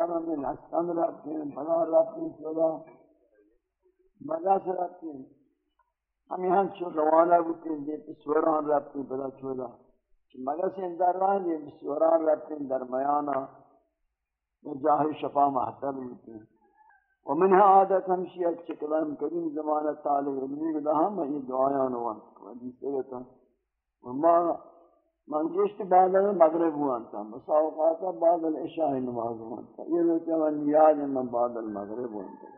شرم من حسن رفتی بنا رفتی شدا مگس رفتی ہم یہاں چو روانہ بودتے ہیں دیتے سوران رفتی بدا چودا مگس ان در رہا ہیں سوران رفتی درمیانا جاہی شفا محتر بودتے ہیں۔ ومنها عادت ہمشی اچھے کلام کریم زمانہ تعالی علمی بدا ہم، یہ دعایان وان جی، حدیث دیتا وما من گشت بعد المغرب ہوان تھا مساوقات بعد العشاء نماز ہوان تھا یہ لوگ من یاد من بعد المغرب ہوان تھا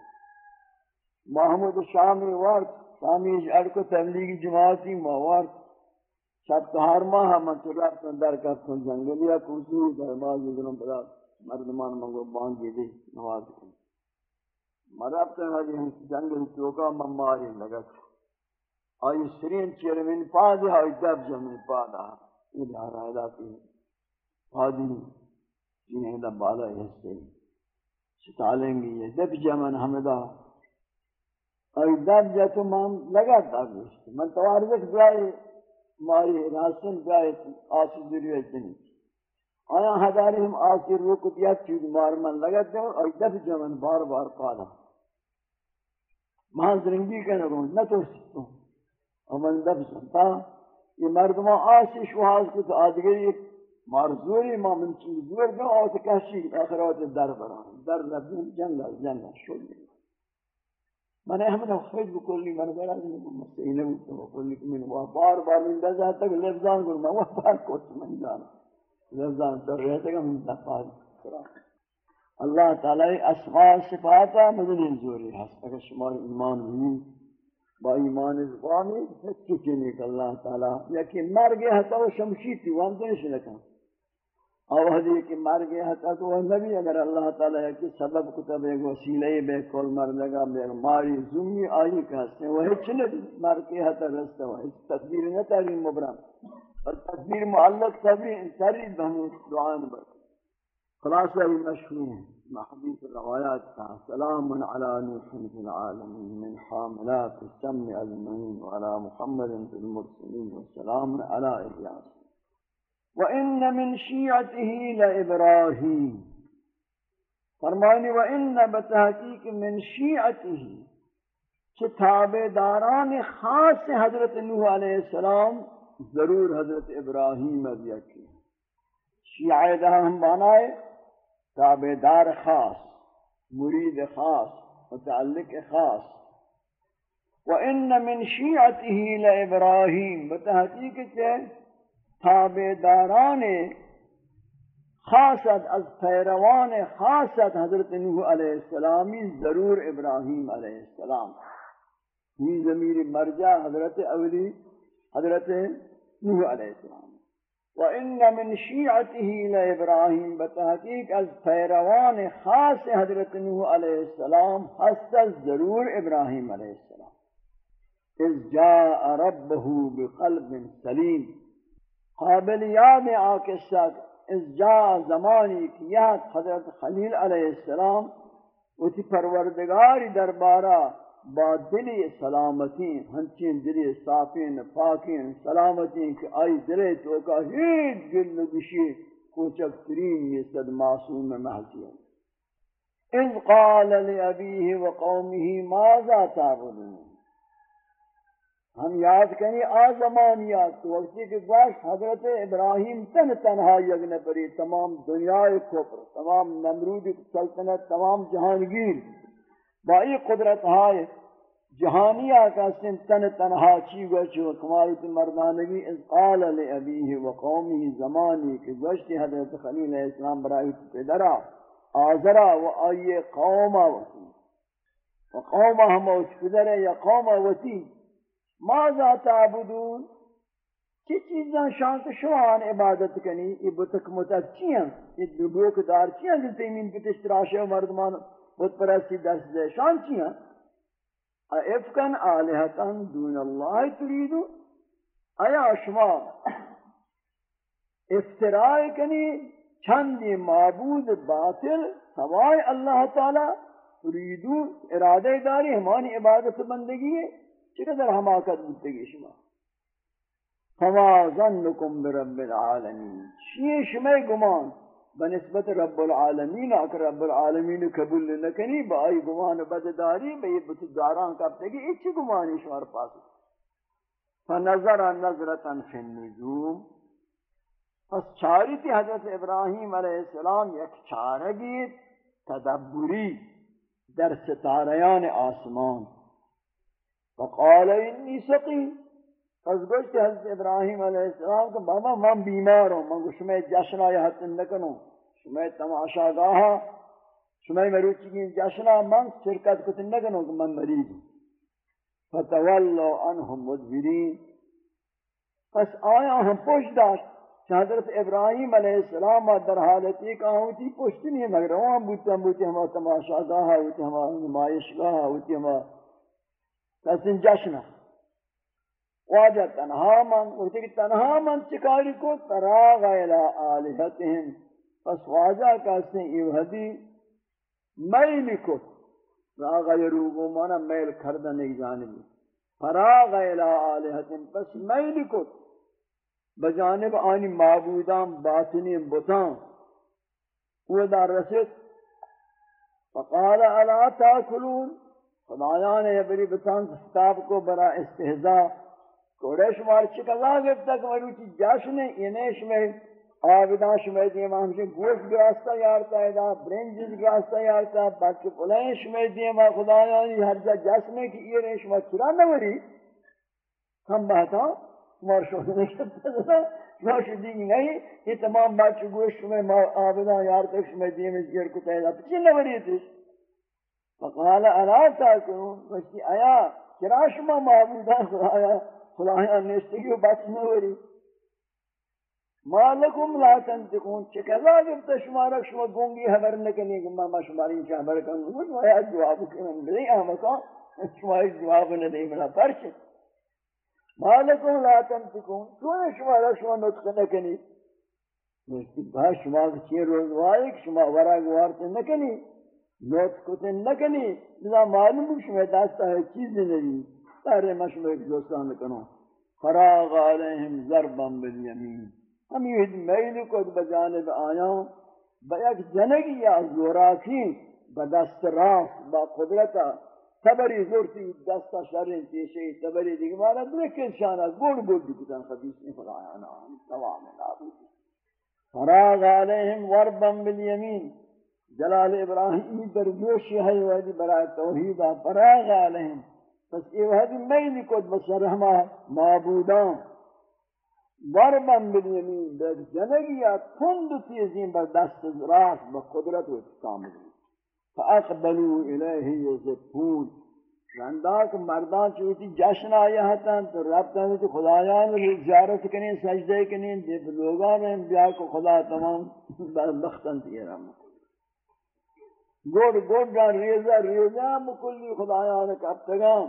محمود شامی وارد شامی اجعر کو تبلیغی جماعتی موارد شب تہار ماہ ہم چراب تن در کر کن جنگلیا کرسی درماز ادھرم پدا. مردمان منگو بانگی دی نواز کن. مراب تن حجی جنگل چوکا مماری لگا آئی سرین چیرمین پا دی آئی دب جمین پا دا ادھار آئیدہ کی قادی جنہیں دا بالا حصے ستالیں گی۔ یہ دب جمن حمدہ۔ اور دب جا تو مان لگا تھا گوشت من توارزک بیائی ماری راسن بیائی آسی دریو اتنی آیا ہداری ہم آسی روکت یا چیز مار من لگا دے اور دب جمن بار بار پالا۔ مان زرنگی کہنے گو نہ تو سکتوں اور من دب سنتا یہ مردمان آسی شوحاز کو تو آدگری مرزوری ما من چیز زور دو آتا کشی آخرات در بران در ربیم جنگل جنگل شد من احمد خیلی بکلی من برای مسئینه بودم بکلی که من بار بار من دزا تک لفظان کرم من بار کت من جانا لفظان در رہتے گا من دفاع کرام اللہ تعالی اسماء صفاتا مدنی زوری ہست اگر شما ایمان ہوئی با ایمان زبانی ہچی چنی کہ اللہ تعالی یکی مر گیا ہے تو شمشی تھی وان دنش لکھا او حدی کہ مر گیا ہے تو وہ نبی اگر اللہ تعالی کی سبب کتب ایک وسیلے بے کل مر لگا بے ماری زمی آئی کہتے ہیں وہ ہچ نبی مر گیا ہے تو رستا وہ اس تقدیر نہ تعلیم مبرم. اور تقدیر معلق تقدیر سری بہنی دعان بر خلاصہ مشہور ہے ہیں محديث الروايات سلام على نوح في العالمين من حاملات السم أجمعين وعلى محمد في المرسلين والسلام على إلياس وإن من شيعته لإبراهيم فرماني وإن بتحقيق من شيعته کتاب داران خاص حضرت نوح علیہ السلام ضرور حضرت ابراہیم ابھی کی شیعہ دا ہم بانائے بنائے تابدار خاص، مرید خاص، متعلق خاص. وان من شيعته لابراهيم بتحقیق کہ تابداران خاصت، از پیروان خاصت حضرت نوح علیہ السلامی ضرور ابراہیم علیہ السلام. یہ ضمیر مرجع حضرت اولی، حضرت نوح علیہ السلام. وإن من شيعته لإبراهيم بتحقيق، از پیروان خاص حضرت نوح علیہ السلام حس ضرور ابراہیم علیہ السلام. اذ جاء ربه بقلب سلیم. قابل یاد آکشت اذ جاء زمانی کیات حضرت خلیل علیہ السلام وتی پروردگاری دربارہ با دلی سلامتی، ہنچین دلی صافین، پاکین، سلامتی کہ آئی دلی تو کا ہیچ گل نگشی کوچک ترین یہ صد معصوم محضی ہے۔ اذ قال لأبیه وقومه ماذا تعبدون؟ ہم یاد کریں آزمان یاد وقتی کہ گوشت حضرت ابراہیم تن تنہا یگن پری تمام دنیا کفر، تمام نمرود سلطنت، تمام جہانگیر بائی قدرت ہائے جہانی آقا تن تنہا چی گوچو کمالت مردانگی از قال لعبیه و قومی زمانی کہ گوشتی حضرت خلیل اسلام برائی پدرا آزرا و آئی قوما وتی و قوما ہم اوچ پدر یا قوما وتی ماذا تعبدون؟ چی چیزاں شانت شوان عبادت کنی؟ یہ بتک متک چیاں یہ دبوک دار چیاں جلتے امین پتش تراشے مردمان بت پرستی درس دے شان چیاں افکن آلہتن دون اللہ تریدو آیا شما افترائی کنی چندی معبود باطل سوائے اللہ تعالی تریدو ارادہ داری ہمانی عبادت بندگی؟ ہے چقدر حماقت بودتگی شما؟ فما ظنکم برب العالمین. شیئے شما گمان؟ بنسبت رب العالمین، اگر رب العالمین قبول نکنی، با آئی گمان بدداری، با یہ بتداران کبتے گی اچھی گمانی شمار پاس فنظر نظرتا فی النجوم. پس چاری تھی حضرت ابراہیم علیہ السلام یک چارگی تدبری در ستاریان آسمان. فقال انی سقیم. پس گوشت حضرت ابراہیم علیہ السلام کہ بابا من بیمار ہوں من گوشت میں جشن آیا حتی نکنوں شمی تماشا گاہا شمی مروچی کی جشن من شرکت کتی نکنوں کہ من مریض. ہوں فتولو انہم مدبرین. پس آیا ہم پوش داشت حضرت ابراہیم علیہ السلام در حالت ایک آہوتی پوشتی نہیں مگر وہاں بوتا بوتی ہما تماشا گاہا ہوتی ہما نمائش گاہا ہوتی ہما کسن جشنہ واجہ تنہا من وقتی کہ تنہا من چکاری کو تراغ الى آلہتهم پس واجہ کہتے ہیں ایوہدی میل کو۔ راغ یروگو مانا میل کردن ایک جانبی فراغ الى آلہتهم پس میل کو۔ بجانب آنی معبودان، باطنی بطان وہ دار رسید۔ فقال الا تاکلون؟ خدایان ابری بطان ستاب کو برا استحضاء کوڑے شمار چکلا گفتا کہ مروچی جاشن اینیش میں آبدان شمی دیم ہمشن گوشت گراستا یارتا ہے دا برنجز گراستا یارتا ہے باکی پلین شمی دیم خدایانی ہر جا جاشنے کی یہ رہے شما چرا نوری ہم بہتا مار شوہد نکتا شما شدی نہیں یہ تمام باکی گوشت شمی آبدان یارتا شمی دیم زیر کتا ہے پچی نوری تیش فقال، الا تاکنون وشتی آیا، چرا شما معبودان خدایا خدایان نیستگی و بچ نوری. مالکم لا تنتقون چکلا گفتا شما رک شما گونگی حبر نکنی کہ ما شماری انچہ حبر کنگو شما یا جواب کنن بدئی احمقا شما ایک جواب ندئی منا پرچ مالکم لا تنتقون چون شما رک شما نطق نکنی. با شما چین روزوائی کہ شما ورا گوارت نکنی؟ نطق کتن نکنی. لذا معلوم شما دستا ہے چیز نہیں سارے مشمع ایک دوستان کنو. فراغ علیہم ضربا بالیمین. ہم یہ میل کو بجانب آیا. با یک جنگی یا زوراکی بدست راست، با قدرتا تبری زورتی دستا شرین تیشی تبری دیگه مارا درکن شانا گوڑ گوڑ دیکتن خبیص نہیں خدایانا تمام نابود فراغ علیہم ضربا بالیمین. جلال ابراہیم در جوشی ہے وحدی برای توحیدہ فراغ علیہم پس یہ وحدی میلی کد بسر ہما معبودان۔ ضربن بالیمین بے جنگی یا تند تیزین بر دست راست بقدرت و اتقام دی فاقبلوا الیہ یزفون رنداک مردان چوتی جشن آیا ہتن، تو ربطہ ہوتی خدایان زیارت کنین، سجدے کنین دیب لوگان انبیاء کو خدا تمام بختن تیرہ مکن۔ گوڑ گوڑ جان ریزہ ریزہ مکلی خدایان کبتگان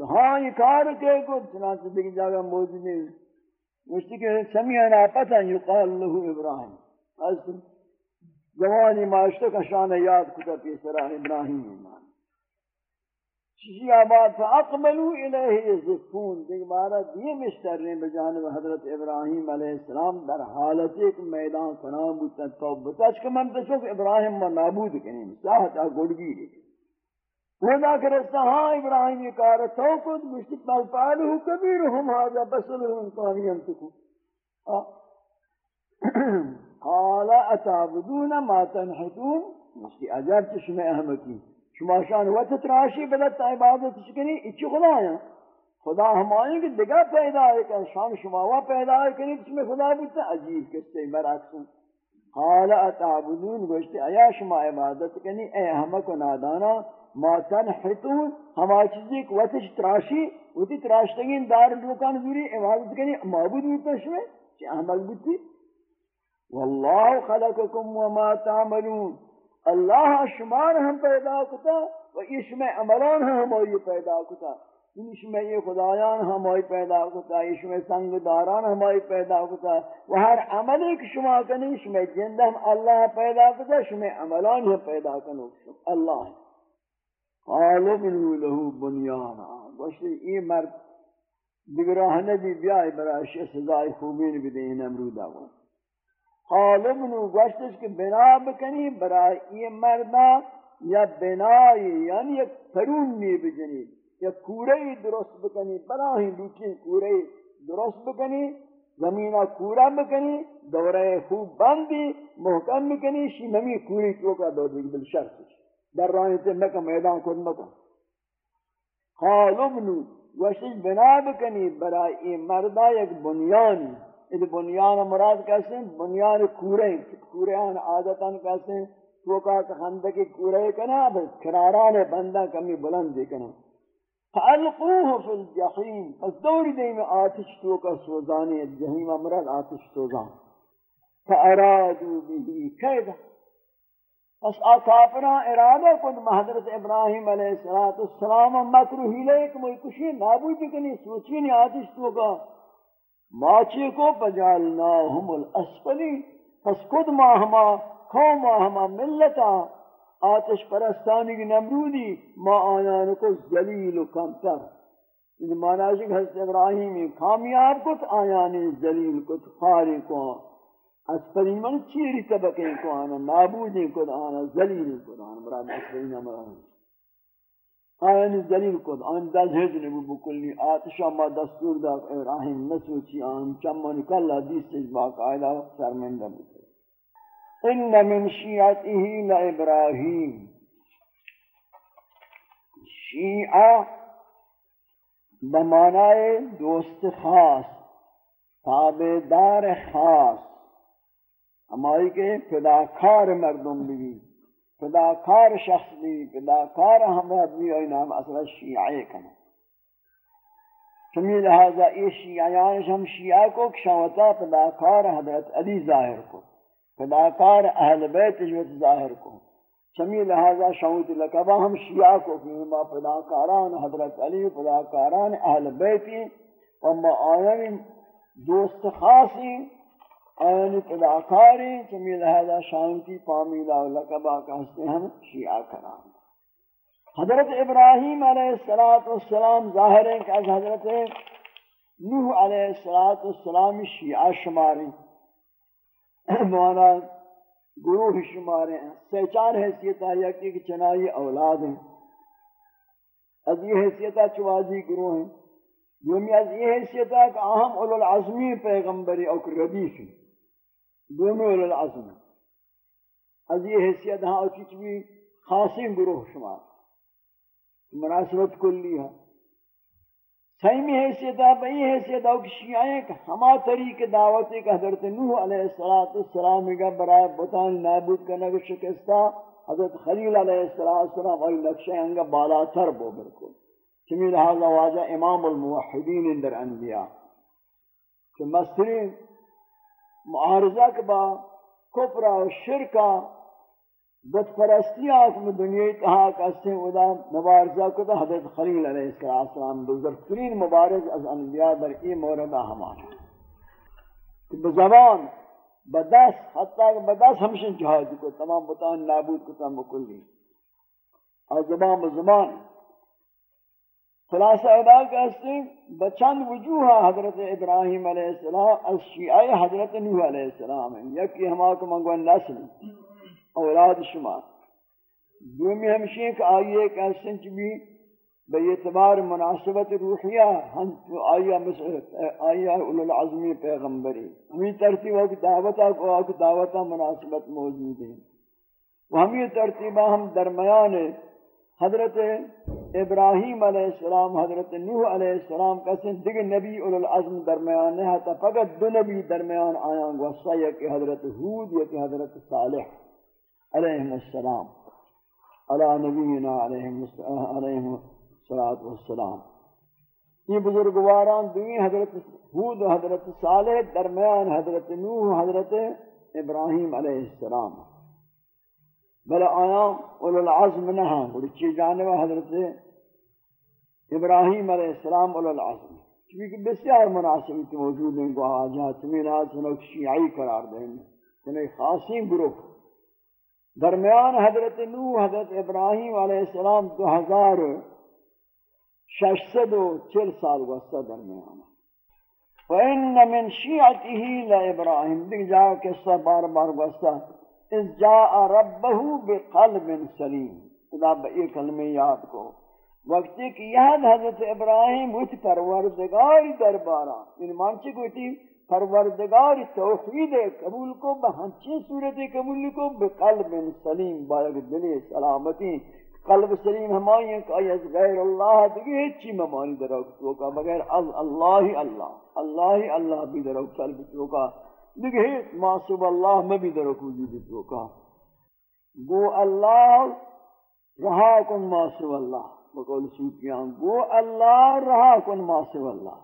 تو ہاں یہ کار کے کو چنانچہ دیکھ جاگہ موجود ہے مجھتی کہ سمیعنا پتن یقال لہو ابراہیم۔ از جوانی معاشتہ کا شان یاد کتا پیسرا ابراہیم ایمان۔ چیزی آباد فاقبلو الیہ زفون دیکھ بارا دیئے مشتر رہے بجانب حضرت ابراہیم علیہ السلام در حالت ایک میدان کنام بودتا توبتا، چکہ من تشوک ابراہیم ما نابود کنیم۔ ساہتا گڑگی۔ لی ودا کرستا ہاں ابراہیم، یہ کارا توقت مشتی پل پالہو کبیرہم حاجا ہاں، بسلہم کانیم تکو قال اتعبدون ما تنحتون؟ مشتی اجاب چشم احمقی شما شان وقت تراشی بدت عبادت شکنی اچھی خدا ہے خدا ہمائیں کہ دگا پیدا ہے، کہ شان شما وا پیدا ہے کہ اس میں خدا بودتا عجیب کسے برعکس قال اتعبدون، گوشتے، ایا شما عبادت کنی؟ اے ہمک و نادانا ما تنحتون ہما چیزی کہ وقت تراشی وقت تراشتگین دار لوکان دوری عبادت کنی، معبود بودتا شما چی احمد بودتی واللہ خلقکم وما تعملون. اللہ شمار ہم پیدا کتا و اس میں عملان ہم ہوئی پیدا کتا. اس میں یہ خدایان ہم ہوئی پیدا کتا اس میں سنگ داران ہم ہوئی پیدا کتا. و ہر عمل ایک شما کنی اس میں جند ہم اللہ پیدا کتا اس میں عملان ہم پیدا کنو. اللہ قالو بنو لہو بنیانا۔ گوشتی یہ مرد بگراہ نبی بیائی برای شیخ سزائی خوبین بدین امرودہ گوشت حالم نو گوشتش کہ بنا بکنی، برای یہ مردہ یا بنائی یعنی یک ترون نی بجنی یا کورے درست بکنی بناہی لوٹی کورے درست بکنی زمینہ کورا بکنی دورے خوب بندی، محکم بکنی شی نمی کوری چوکا دو دیگی بل شرط در رانی سے مکہ میدان خود مکہ حالم نو گوشتش بنا بکنی برای این مردہ یک بنیانی. یہ بنیان مراد کہتے ہیں بنیان کورے کورے کوریان عادتاً کہتے ہیں تو کا خندق کورے کنا بس کراران بندہ کمی بلند کنا فالقوه فی الجحیم. پس دوری دیں میں آتش تو کا سوزانی جہیم مراد آتش سوزان. فارادو بھی کیدا پس آکافران ارادہ کن حضرت ابراہیم علیہ السلام و مکروحی لے کہ میں کشی نابود کنی سوچی نہیں آتش تو کا ماچی کو پجالناہم الاسفلی، پس خود ما ہما، قوم ہما ملتا، آتش پرستانی کی نمرودی، ما آیان کو ذلیل و کمتر۔ ان معنی ہے کہ حضرت ابراہیم کامیاب کت آیان ذلیل کت خاری کو اسفلی من چیری طبقے کو آنا نابودی کت آنا ذلیل کت آنا مراد اسفلی نمران آن دلیل کد آن دز هجن بو بکلی آتشا ما دستور دا ابراہیم نسوچی آن چمان کلا دیس با قائدہ سرمندہ بکلی ان من شیعته لابراہیم شیعہ بمانائے دوست خاص تابدار خاص. ہماری کے فداکار مردم بھی فداکار شخص بھی فداکار ہم آدمی اور نام اصلا شیعہ کنا۔ چمی لہذا یہ شیعیان ہم شیعہ کو کشاوتا فداکار حضرت علی ظاہر کو، فداکار اہل بیت جوت ظاہر کو۔ چمی لہذا شاوت لکبہ ہم شیعہ کو کہ فداکاران حضرت علی، فداکاران اہل بیتی وما آیان دوست خاصی آنی پداکاری چمی لہذا شانتی پامیلا و کہستے ہیں شیعہ کرام۔ حضرت ابراہیم علیہ السلام ظاہر ہے کہ از حضرت نوح علیہ السلام شیعہ شماری۔ موانا گروہ شمارے ہیں۔ سہچار حیثیت ہے کہ چنائی اولاد ہیں۔ از یہ حیثیت چوازی گروہ ہیں۔ دومی از یہ حیثیت ہے کہ اہم اولو العظمی پیغمبری اوکر ردیف ہیں۔ دومی اولی العظم. از یہ حیثیت ہاں اچھی بھی خاصی گروہ شمار مناسبت کلی ہے سیمی حیثیت ہے بئی حیثیت ہے کہ شیعیں کہ ہما طریق دعوت کہ حضرت نوح علیہ السلام کا برائے بطان نابود کرنے کے شکستہ حضرت خلیل علیہ السلام وہی نقشہ انگا بالا تر بو برکل چمی لہذا واجہ امام الموحدین اندر انبیاء. کہ مسترین معارضہ کے با کفرہ و شرکہ بت پرستی آکم دنیای کہا کسی ادا مبارزہ کو دا حضرت خلیل علیہ السلام بزرگترین مبارز از انبیاء در ای موردہ ہمارا کہ بزبان بدس حتی کہ بدس ہمشن جہاد کو، تمام بطان نابود کو تمام بکلی۔ اور زبان بزبان خلاصہ ادا کہتے ہیں بچند وجوہ حضرت ابراہیم علیہ السلام، از شیعہ حضرت نوح علیہ السلام ہیں۔ یکی ہما کو منگو نسل، اولاد شما۔ دومی ہمشی کہ آئیے کہتے ہیں چبی بے اعتبار مناسبت روحیہ، ہم تو آئیہ آئیہ اولو العظمی پیغمبری ہمیں ترتیب ہو کہ دعوتہ کو آکھ دعوتہ مناسبت موجود ہے وہ ہمیں ترتیبہ ہم درمیان حضرت ابراہیم علیہ السلام، حضرت نوح علیہ السلام کسن دیگر نبی اول العظم درمیان ہے تا فقط دو نبی درمیان آیاں گوستا یا کہ حضرت حود یا کہ حضرت صالح علیہ السلام، علی نبینا علیہ السلام یہ بزرگواران دوئی حضرت حود و حضرت صالح، درمیان حضرت نوح، حضرت ابراہیم علیہ السلام. بل آیا اول العظم نہ اور چی جانب حضرت ابراہیم علیہ السلام اول العظم چونکہ بسیار مناسبت موجود ہیں کو آجا تمہیں ناز سنوک شیعی قرار دیں تمہیں خاصی گروہ درمیان حضرت نوح، حضرت ابراہیم علیہ السلام دو ہزار شش سد و چل سال وسط درمیان۔ فإن من شيعته لإبراهيم دیکھ جاؤ قصہ بار بار گوستا اس جاء ربه بقلب سلیم۔ خدا بئی کلمہ یاد کو۔ وقتی کہ یاد حضرت ابراہیم وچ پروردگاری دربارا ان یعنی مانچے کو تھی پروردگار توحید قبول کو بہنچی صورت قبول کو بقلب سلیم۔ باید دل سلامتی۔ قلب سلیم ہمائی کہ از غیر اللہ دیگی ہیچی ممانی دروکتو کا بغیر اللہ اللہ۔ اللہ اللہ بھی درو کا دیگی ہیچ معصوب اللہ میں بھی درو وجود تو کا گو اللہ رہا کن معصوب اللہ؟ بقول سوکیان گو اللہ رہا کن معصوب اللہ؟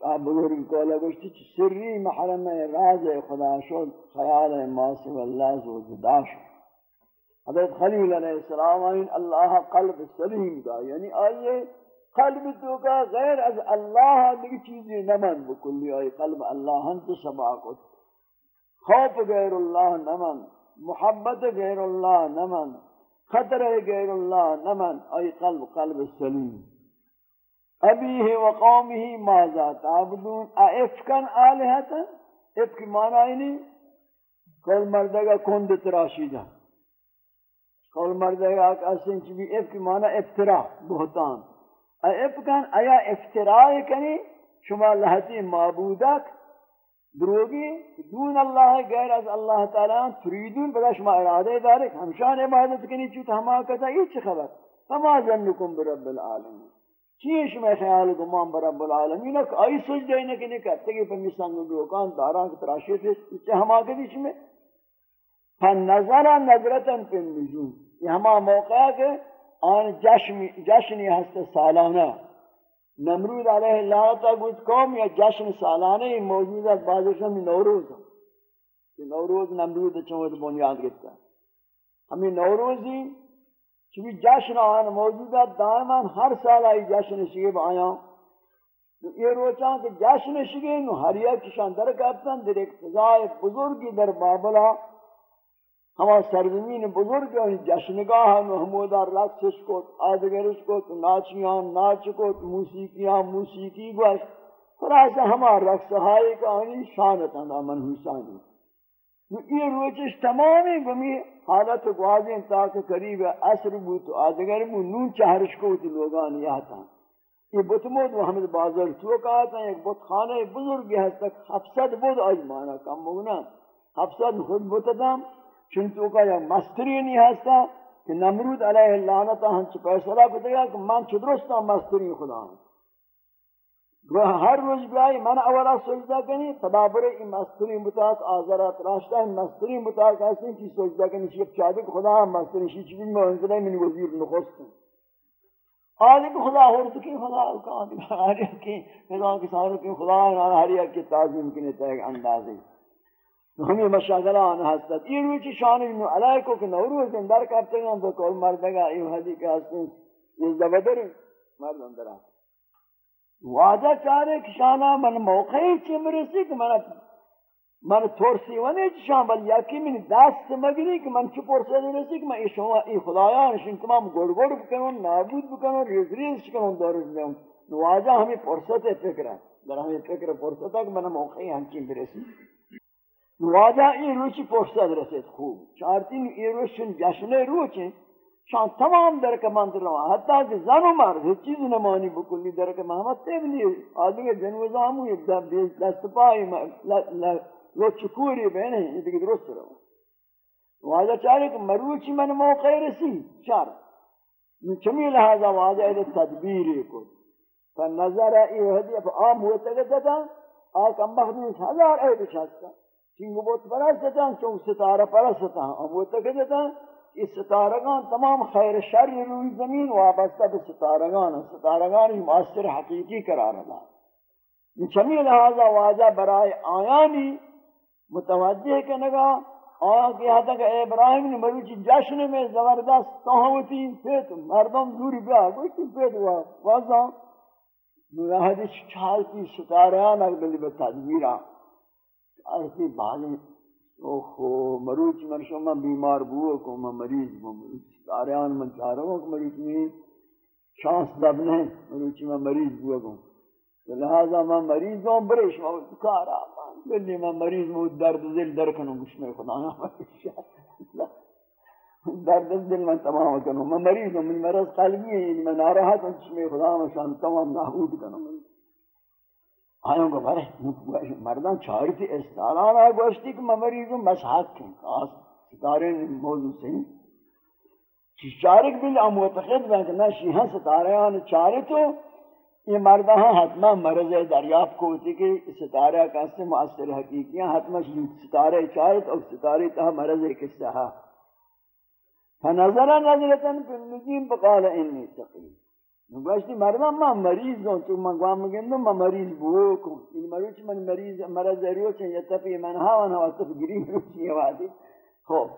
آپ بزرگ کولا گوشتی سری محرم راز خدا شد، خیال معصوب اللہ زو جدا شد۔ حضرت خلیل علیہ السلام آئین، اللہ قلب سلیم کا یعنی آئیے قلب تو کا غیر از اللہ دیکھ چیزیں نمن بکلی آئی قلب، اللہ ہنت سبا کت۔ خوف غیر اللہ نمن محبت غیر اللہ نمن خطر غیر اللہ نمن آئی قلب قلب سلیم۔ ابیہ و قومہ ماذا تعبدون۔ افکن آلہتا؟ افک معنی نہیں۔ کل مردگا کند تراشیدہ قول مردے گا کہ چی اف کی معنی افترا بہتان۔ اف کن ایا افتراء کنی؟ شما لہتی معبودک، دروگی، دون اللہ، غیر از اللہ تعالی تریدون بدا شما ارادے دارک، ہمشان عبادت کنی، چوت ہما کتا، یہ چی خبر؟ فما ظنکم برب العالمین. چیئے شما خیال گمان برب العالمین؟ اک آئی سجدہ ہی نکنی کرتے گی پر نسانگ دوکان، داران کتراشی تھے چی ہما کتی شما فنظر نظرتا پی النجوم. یہ ہما موقع ہے کہ آن جشن جشنی ہست سالانہ۔ نمرود علیہ اللہ تا گوت قوم یا جشن سالانہ موجود ہے بازشن میں نوروز کہ نوروز نمرود چوہد بنیاد گتا ہمیں نوروزی چوی جشن آن موجود ہے، دائما ہر سال آئی جشن شیب آیا۔ یہ روچاں کہ جشن شگے ہر یک کشان در کرتن در اقتضاء بزرگی در بابلا ہما سرزمین بزرگ جشنگاہ محمودہ رقصش کو آدگرش کو ناچیاں ناچ کو موسیقیاں، موسیقی گوش۔ خلاصہ ہما رقص ہائی کا ہنی شانت انا من حسانی یہ روچش تمامی گمی حالت گوازیں تاکہ قریب عصر بود، آدگر بود نون چہرش کو تی لوگان یہ یہ بتمود محمد بازار تو کہا تھا ایک بت خانہ بزرگ ہے تک حفصد بود آج مانا کم مگنا حفصد خود بتدام۔ چون تو کا یا مستری نہیں ہستا کہ نمرود علیہ لعنت ہن چ فیصلہ کو دیا کہ من چ درستا مستری خدا ہوں۔ وہ ہر روز بیائی من اولا سجدہ کنی تدابر این مستری متاق آزارات راشتہ، این مستری متاق ہستی کی سجدہ کنی شیف چاہدے کہ خدا ہم مستری شیف چیزی میں انزلے من وزیر نخست ہوں۔ آدھے کہ خدا ہو رہا کہ خدا کہاں کہ ہر ایک کی نظام کے سارے کہ خدا ہر ایک کی تعظیم کی نتائج اندازی همین مشاغل آن هستد این روی که شان اینو علیکو که نورو هستن در کارتنگان با کل مردگا ایو حدی که هستن دو بدرین مردم در آن. واجه چاره که شانا من موقعی چی مرسی که من من ترسی و نیچ شان ولی یکی من دست مگریک که من چی پرسی رسی که من ای شما ای خدایانشین تمام گرگر بکنون نابود بکنون ریز ریز کنون دارش دیون ہمیں همی فرصت فکر است در همی فکر فرصت که من موقعی همچین برسید واجہ این روچی پوشتد رسید؟ خوب. چارتین این روشن جشن روچیں شان تمام درک مند روا حتی کہ زن و مرد ہیچ چیز نمانی بکلی درک محمد تیبنی آدھے جن و زامو یہ دست پائی لو چکوری بہنے یہ دیکھ درست رہا واجہ چاہے کہ مروچی من موقع رسی چار. من چمی لحاظا واجہ تدبیری کو فنظر ایوہدی اپ آم ہوتا گتا تھا آکا مخدوش ہزار اے بچاستا چنگو بہت پرستتا چون ستارہ پرستتا ہم وہ تک دیتا اس ستارگان تمام خیر شر روی زمین وابستہ به ستارگان ستارگان ہی مؤثر حقیقی قرار دا چمی لہذا واجہ برائے آیانی متوجہ کنگا آیا کہ یہاں تک ابراہیم نے مروچی جشن میں زبردست تہوتی پیت مردم دوری بیا گوشتی پیت ہوا واضح حدیث چال کی ستاریان اگلی بتدبیرہ ایسی بھالی اوہو، مروچ من شما بیمار بو کو میں مریض بو مروچ آریان من چاروں کو مریض میں شانس دب نہیں، مروچ میں مریض بو کو۔ لہذا میں مریض ہوں برش میں کارا بلی میں مریض ہوں درد دل در کنوں میں خدا نہ درد دل میں تمام کنوں، میں مریض ہوں من مرض قلبی ہے میں ناراحت ہوں میں خدا میں شان تمام نابود کنوں آیوں کو بھائی مردان چارتی استالانا گوشتی کہ میں مریض ہوں بس حق ہیں خاص ستارے موضوع سے ہی۔ چارک بل اموتخد بہن کہ نہ شیحہ ستارے آنے چارے تو یہ مردہ ہاں حتمہ مرض دریافت کو ہوتی کہ ستارہ کا سے مؤثر حقیقیاں حتمہ ستارہ چارت اور ستارہ تہا مرض قصہ ہا فنظر نظرتن فی النجیم بقال انی سقیم نگوشتی مردہ میں مریض ہوں تو من گوام گندوں میں مریض بوکوں ان مریض من مریض مرض روچیں یا تفی منہا ونہا تف گریم روچیں یہ وادی خوب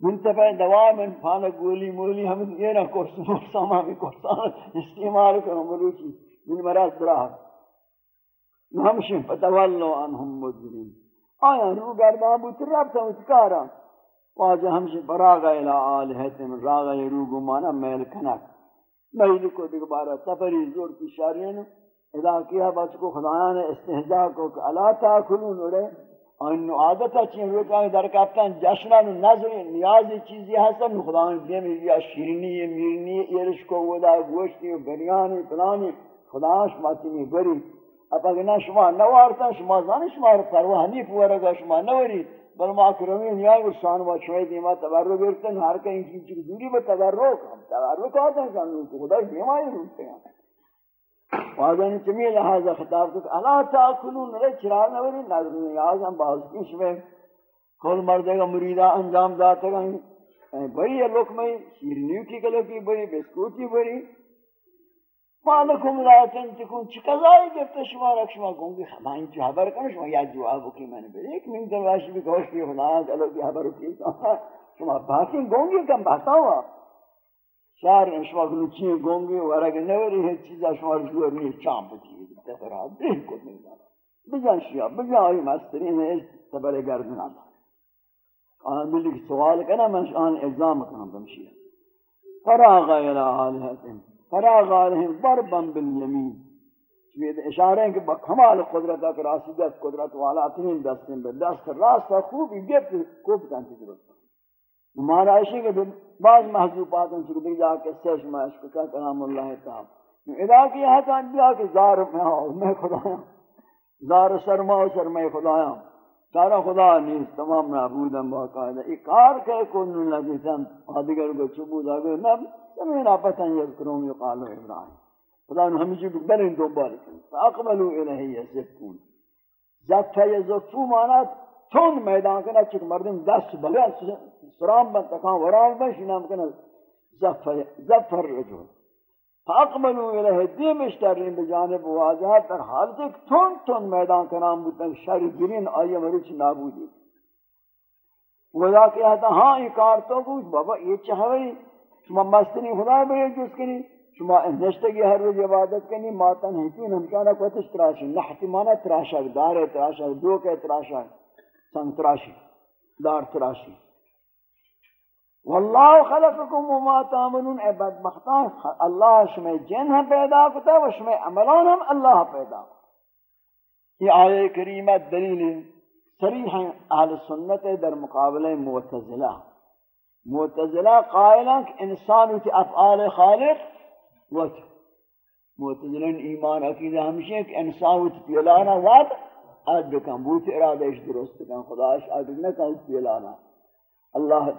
منتفع دوا من پانا گولی مولی ہم یہ نہ کو ساما بھی کو استعمال کرو مروچی من مراد براہ ہمشن فتولو عنہم مدرین آیا رو گردان بوت رب تا اتکارا واجہ ہمشن براغا الى آلہت من راغا رو گمانا میل کنک میل کو دیکھ بارا تفری زور کی شارین ادا کیا بچ کو خدایان استحضاء کو کہ اللہ تاکلون اڑے ان عادت چین رو کہ در کافتن جشنان نظر نیازی چیزی هستن خدا دیم یا شیرینی میرنی ایرش کو ودا، گوشتی و بریانی، فلانی۔ خداش ماتنی بری۔ اپا گنا شما نوارتا، شما زان شما رو پروا ہنی پورگا شما نوری۔ بل ما کرمی نیای و شان و شوی دیما تبرو برتن ہر کہیں چیز دوری با تبرو کم تبرو کہتا ہے شان خدا دیمائی روتے ہیں. واضح چمی لہذا خطاب کو الا تاکلون رے چرا نوری نظر نیاز ہم باز کش میں. کل مردے کا مریدہ انجام داتے گا بڑی ہے لکمئی شیرنیو کی کلو کی بڑی بسکوٹی بڑی مالکم لا تنتکون چی قضایی گفته شما را شما گونگی خب من این حبر کنم شما یه جواب بکی که من بده. یک من در واشی بی که خدا. کلو که حبر که شما بحثی گونگی کم بحثا وا شهر شما کنو چی گم گی ورگ نوری هیچ چیزا شما رو جور نیست. چام بکی تفراد دیل کن میدارم بجان شیا بجان آئی مسترین ایس تبر گردن آدم آن بلی که سوال کنم من آن الزام کنم بمشیم. فراغ الى آلهتم فراغ آلہم ضربا بالیمین چوید اشارہ ہیں کہ بکمال قدرت اگر راسی دست قدرت والا اتنین دستیں بے دست راست خوبی گفت کوب کانتی درست ہمارا عشق کہ بعض محضوبات ان سے جا کے سیش میں عشق کا کلام اللہ تعالی۔ ادا کی ہے کہ انبیاء کے زار میں ہوں میں خدا ہوں۔ زار سرما و سرما خدا ہوں۔ سارا خدا نہیں تمام معبود ہم باقاعدہ اقار کہ کن لگی سن آدگر کو چبود آگے نب سمین آپتن یذکرون یقالو ابراہیم خدا نے ہمیں جو بلن دوبار کریں فاقبلو الہی یزفون زفہ یزفو مانا چون میدان کنا چک مردم دست بغیر سرام بن تکان ورام بن شنام کنا زفر زفر رجل فاقبلوا الیہ دیمش ترین بجانب واجہت در حالت ایک تون تون میدان کنام بودن شر گرین آئی مریچ نابودی. ودا کیا ہاں یہ کار تو کچھ بابا یہ چاہوئی شما مستنی خدا بے جس کنی، شما نشتگی ہر روز عبادت کنی ماتن ہیتین ہمشانہ کو تشتراشی نحتی مانا تراشا، دار تراشا دو کے تراشا، سنگ تراشی، دار تراشی. واللہ خلقکم وما تعملون، اے بدبختان، اللہ شمی جن ہم پیدا کتا و شمی عملان ہم اللہ پیدا. یہ آیہ کریمہ دلیل صریح اہل سنت در مقابلہ معتزلہ. معتزلہ قائلہ کہ انسان کی افعال خالق وقت۔ معتزلہ ایمان عقیدہ ہمشہ کہ انسان کی پیلانا وقت آج بکن، بوت ارادہ اش درست کن خداش آج نکن پیلانا۔ اللہ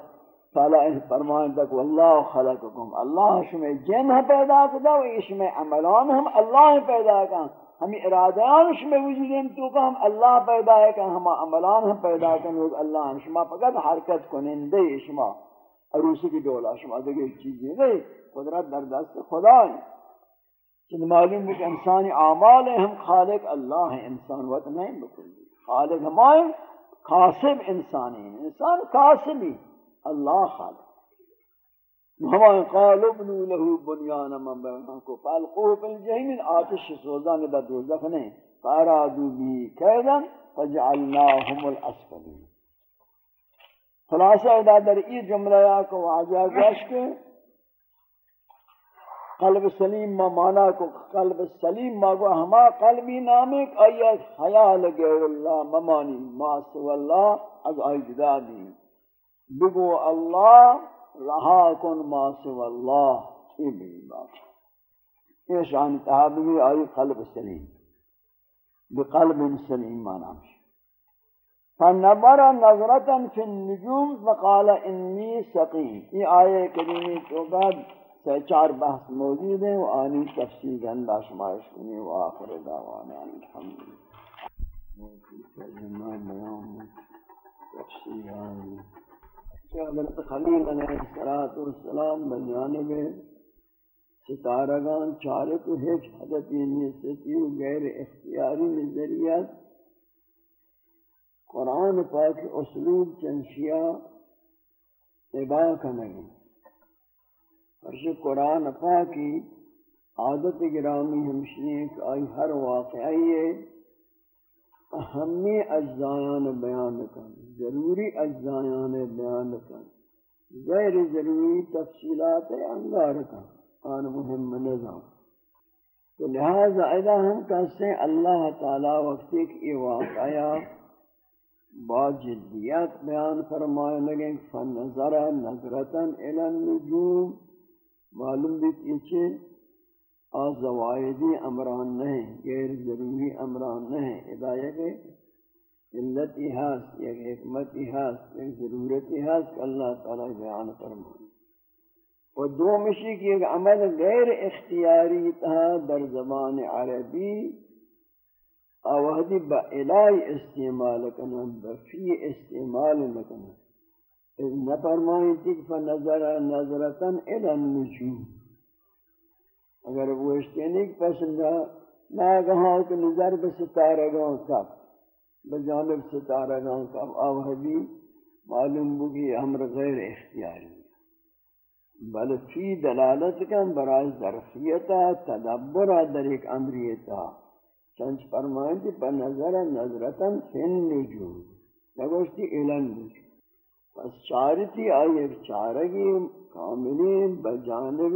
تعالی فرمائیں تک واللہ خلقکم، اللہ شمی جن پیدا کدا و شمی عملان ہم اللہ پیدا کن۔ ہمیں ارادیان شمی وجود ہم تو ہم اللہ پیدا ہے کہ ہم عملان ہم پیدا کن، لوگ اللہ ہم شما فقط حرکت کنندے شما عروسی کی دولا شما دیکھے چیزیں نہیں، قدرت در دست خدا ہے۔ چند معلوم ہے کہ انسانی اعمال ہیں، ہم خالق اللہ ہیں، انسان وقت نہیں بکلی۔ خالق ہمائیں قاسب انسانی ہیں۔ انسان قاسبی اللہ خالق۔ ہمائیں قالوا ابنوا له بنیانا من بینکو فالقوه فی الجحیم، آتش سوزان در دوزخ نے فارادو بی قیدا فجعلناهم الاسفلین۔ خلاصہ ادا در ای جملہ یا کو واجہ گوش کے قلب سلیم ما مانا کو قلب سلیم ما گو ہما قلبی نامے آیت حیال غیر اللہ ممانی ما سو اللہ، از آئی جدا دی۔ بگو اللہ، رہا کن ما سو اللہ یہ بھی بات یہ شان تحابی آئی قلب سلیم۔ بقلب سلیم مانا۔ مشی فنبر نظرتا فی النجوم فقال انی سقیم یہ آئے کریمی تو بعد سے چار بحث موجود ہیں آنی تفصیل اندہ شمائش کنی و آخر دعوانا الحمدللہ. حضرت خلیل علیہ السلام بجانب ستارگان چارت و ہیچ حدثی نیستی و غیر اختیاری نظریت قرآن پاک اسلوب چنشیہ ابا کنگی۔ فرش قرآن پاکی عادت گرامی ہمشنی کہ آئی ہر واقعی اہمی اجزایان بیان کن ضروری اجزایان بیان کن غیر ضروری تفصیلات انگار کن آن مهم نظام۔ تو لہذا اذا ہم کہتے ہیں اللہ تعالی وقتی کہ یہ واقعہ با جدیت بیان فرمائے لگیں فنظر نظرتا الى النجوم. معلوم بھی پیچھے آزوائدی امران نہیں غیر ضروری امران نہیں ہدایت علت حاس یک حکمت حاس یک ضرورت حاس کہ اللہ تعالی بیان فرمائے اور دو مشی کی ایک عمل غیر اختیاری تھا در زبان عربی آوہدی با الہی استعمال کنن بفی استعمال لکنن نفرمائیں تک فنظر نظرتن الى النجوم. اگر وہ اشتینک پسندہ میں کہا کہ نظر بستارگاں کب بجانب ستارگاں کب آوہدی معلوم بگی امر غیر اختیاری. بل فی دلالت کن، برای ظرفیتا تدبر در ایک امریتا چنچ فرمائیں کہ پر نظر نظرتن فن نجوم نگوشتی الان نجوم پس چارتی آئی ایک چارگی کاملی بجانب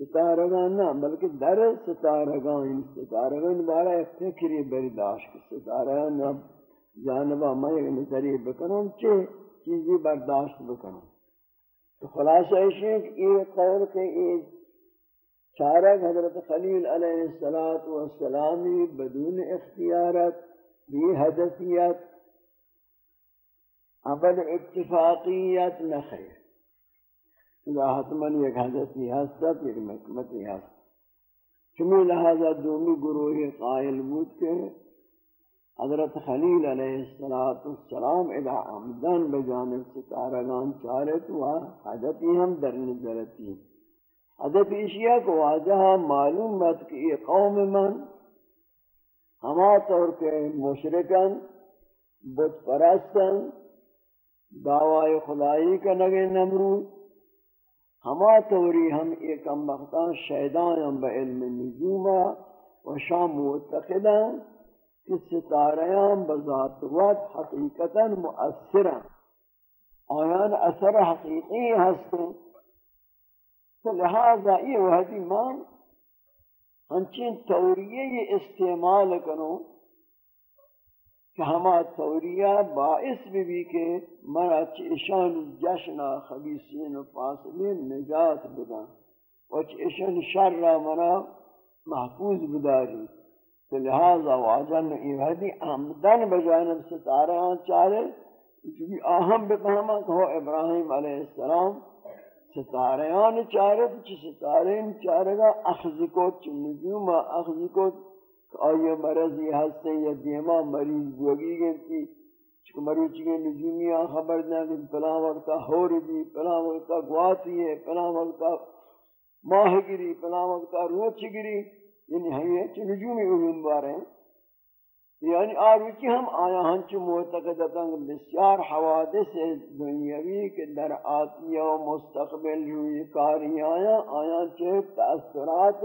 ستارگان نہ بلکہ در ستارگان ستارگان بارا ایک فکری برداشت ستارگان اب جانبا میں نظری بکنوں چھے چیزی برداشت بکنوں تو خلاصہ ایشی ہے کہ یہ قول کہ یہ چارگ حضرت خلیل علیہ السلام بدون اختیارت بھی حدثیت عمل اتفاقیت نخیر. اذا حتماً یک حضرتی حسد یک مکمتی حسد چمی لہذا دومی گروہ قائل بود کے حضرت خلیل علیہ السلام اذا عمدن بجانب ستارگان چارت و حدثی ہم در نظرتی. حدث اشیاء کو واجہ معلوم مت کہ یہ قوم من، ہما طور کے مشرکن بت پرستن دعوی خدایی کا نگے نمرود، ہما توری ہم ایک امبختان شیدان ہم با علم نجوما و شام معتقدان کہ ستاریان بذات وقت حقیقتا مؤثرا آیان اثر حقیقی ہستیں تو لہذا یہ وحدی مان ہنچین توریہ یہ استعمال کروں کہ ہما توریہ باعث بھی بھی کہ مرا چیشان جشنا خبیصین و فاصلین نجات بدن و چیشان شر را مرا محفوظ بداری تو لہذا واجن ایوہدی آمدن بجانب ستارہ چارے چونکہ آہم بفہما کہ ہو ابراہیم علیہ السلام ستارہان چارے چی ستارہان چارے گا اخذ کو چی نجوم اخذ کو آئیے مرضی ہستے یا دیما مریض بوگی گئتی چکہ مروچی کے نجومیاں خبر دیں کہ پلاں وقتا ہور دی پلاں وقتا گواتی ہے پلاں وقتا ماہ گری پلاں وقتا روچ گری یعنی ہمیں چھ نجومی علوم بارے ہیں۔ یعنی آروچی ہم آیا ہنچ معتقدتا بسیار حوادث دنیاوی کے در آتیہ و مستقبل روی کاری آیا آیا چھ تأثرات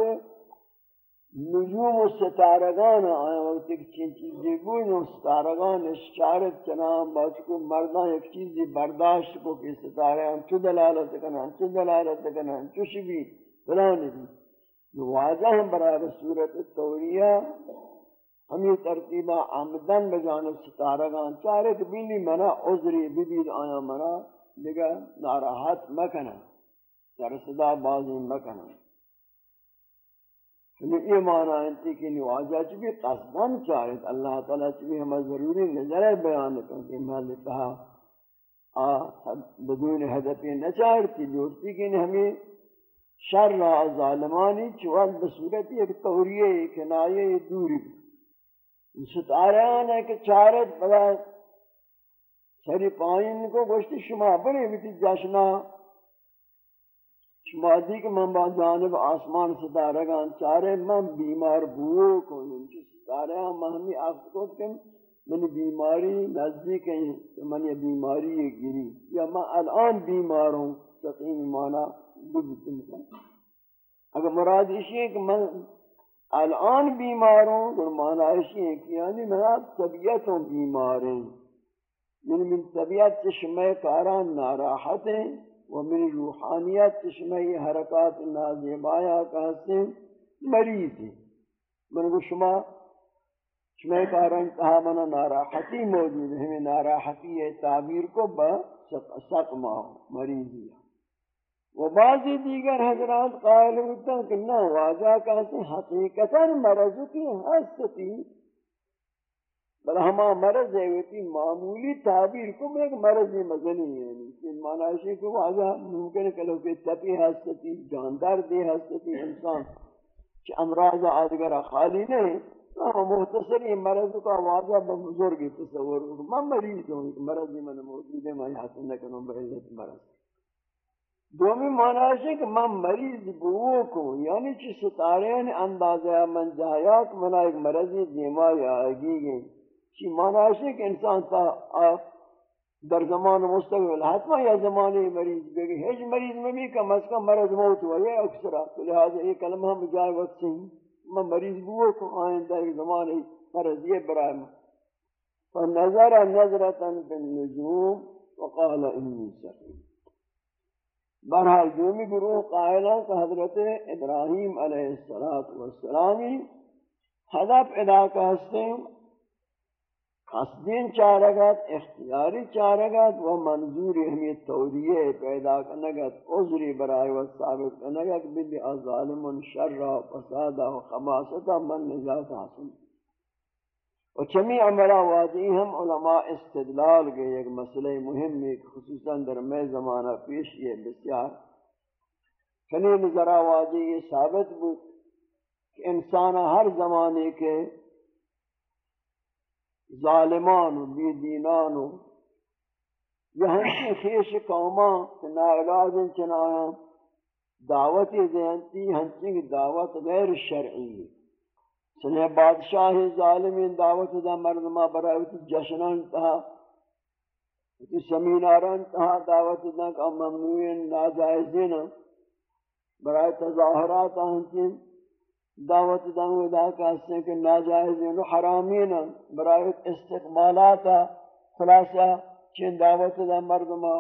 نجوم و ستارگان آیا وقت ایک چین چیزی گوئی و ستارگان اشارت چنان باچ کو مردان ایک چیزی برداشت کو کہ ستارے ہم چو دلالت کنن، چو دلالت کنن، چو شبی، فلان بھی واضح برای صورت توریہ ہمیں ترتیبہ آمدن بجانب ستارگان چارے کہ بینی منا عذری ببید آیا منا دیگا ناراحت مکنا سرسدہ بازی مکنا۔ ہمیں یہ معنی انتی کہ نواجہ چبی قصدن چاہت اللہ تعالیٰ چبی ہمیں ضروری نظر بیان کرتے ہیں میں لکھا بدون حدفی نچاہتی جوڑتی کہ ہمیں شر را ظالمانی چوال بصورتی ایک توریہ کنائے دوری۔ بھی ستاران ہے کہ چارت بلا سری پائن کو گوشتی شما بڑے بیتی جشنا شما دی کہ من با جانب آسمان ستارگان، چارے من بیمار بو کو انچی ستارے ہیں من ہمی آفت کو کہ من بیماری نزدیک ہیں من یہ بیماری گری۔ یا من الان بیمار ہوں، سقیم مانا بگتن کن۔ اگر مراد اسی ہے کہ من الان بیمار ہوں تو مانا کہ یعنی میں طبیعت ہوں بیمار ہیں یعنی من طبیعت چشمہ کاران ناراحت ہیں ومن روحانیت چشمه حرکات نازیبایا کہتے ہیں؟ مریض ہے من کو شما شما کارن کہا منا ناراحتی موجود ہے ہمیں ناراحتی ہے تعبیر کو با سقما مریضی۔ و بعضی دیگر حضرات قائل ہوتا کہ نہ واجہ کہتے ہیں حقیقتا مرض کی ہستی بل ہما مرض ہے وہ معمولی تعبیر کو ایک مرض مزنی ہے یعنی کہ معنی ہے کہ واجہ ممکن ہے کہ کہ تپی ہستی جاندار دی ہستی انسان کہ امراض آدگر خالی نہیں تو مختصر یہ مرض کا واجہ بزرگ تصور میں مریض ہوں مرض من موجود ہے میں حاصل نہ کروں بعزت مرض. دومی معنی ہے کہ میں مریض بو کو یعنی چی؟ ستارے اندازہ من جایات منا ایک مرضی دیما یا آگی گئی چی معنی ہے کہ انسان تا در زمان مستقبل حتما یا زمانی مریض بگی ہیچ مریض میں بھی کم از کم مرض موت ہوا یہ اکثرہ تو لہذا یہ کلمہ ہم جائے وقت سے میں مریض بو کو آئندہ ایک زمانی مرض یہ برائے میں فنظر نظرتا بالنجوم وقال انی سقیم برحال دومی گروہ قائلہ کہ حضرت ابراہیم علیہ السلامی حضب ادا کا ہستے ہیں قصدین چارگت اختیاری چارگت و منظور ہمیں توریہ پیدا کنگت عذری برای و ثابت کنگت بلی ظالم شر و فساد و خباست من نجات حاصل و چمی عملہ واضحی ہم علماء استدلال گئے ایک مسئلہ مهم ہے خصوصا در میں زمانہ پیش یہ بسیار چنین ذرا واضح یہ ثابت بود کہ انسان ہر زمانے کے ظالمان و بی دینان و یہ ہنچی خیش قوما نا علاج چنایا دعوت دینتی ہنچی کی دعوت غیر شرعی ہے سنہ بادشاہ ظالمین دعوت دا مردمہ برای جشنان تہا سمیناران تہا دعوت دا کہ ممنوعین ناجائزین برای تظاہرات ہنچین دعوت دن ودا کہتے کہ ناجائز و حرامین برای استقبالات خلاصہ چین دعوت دن مردما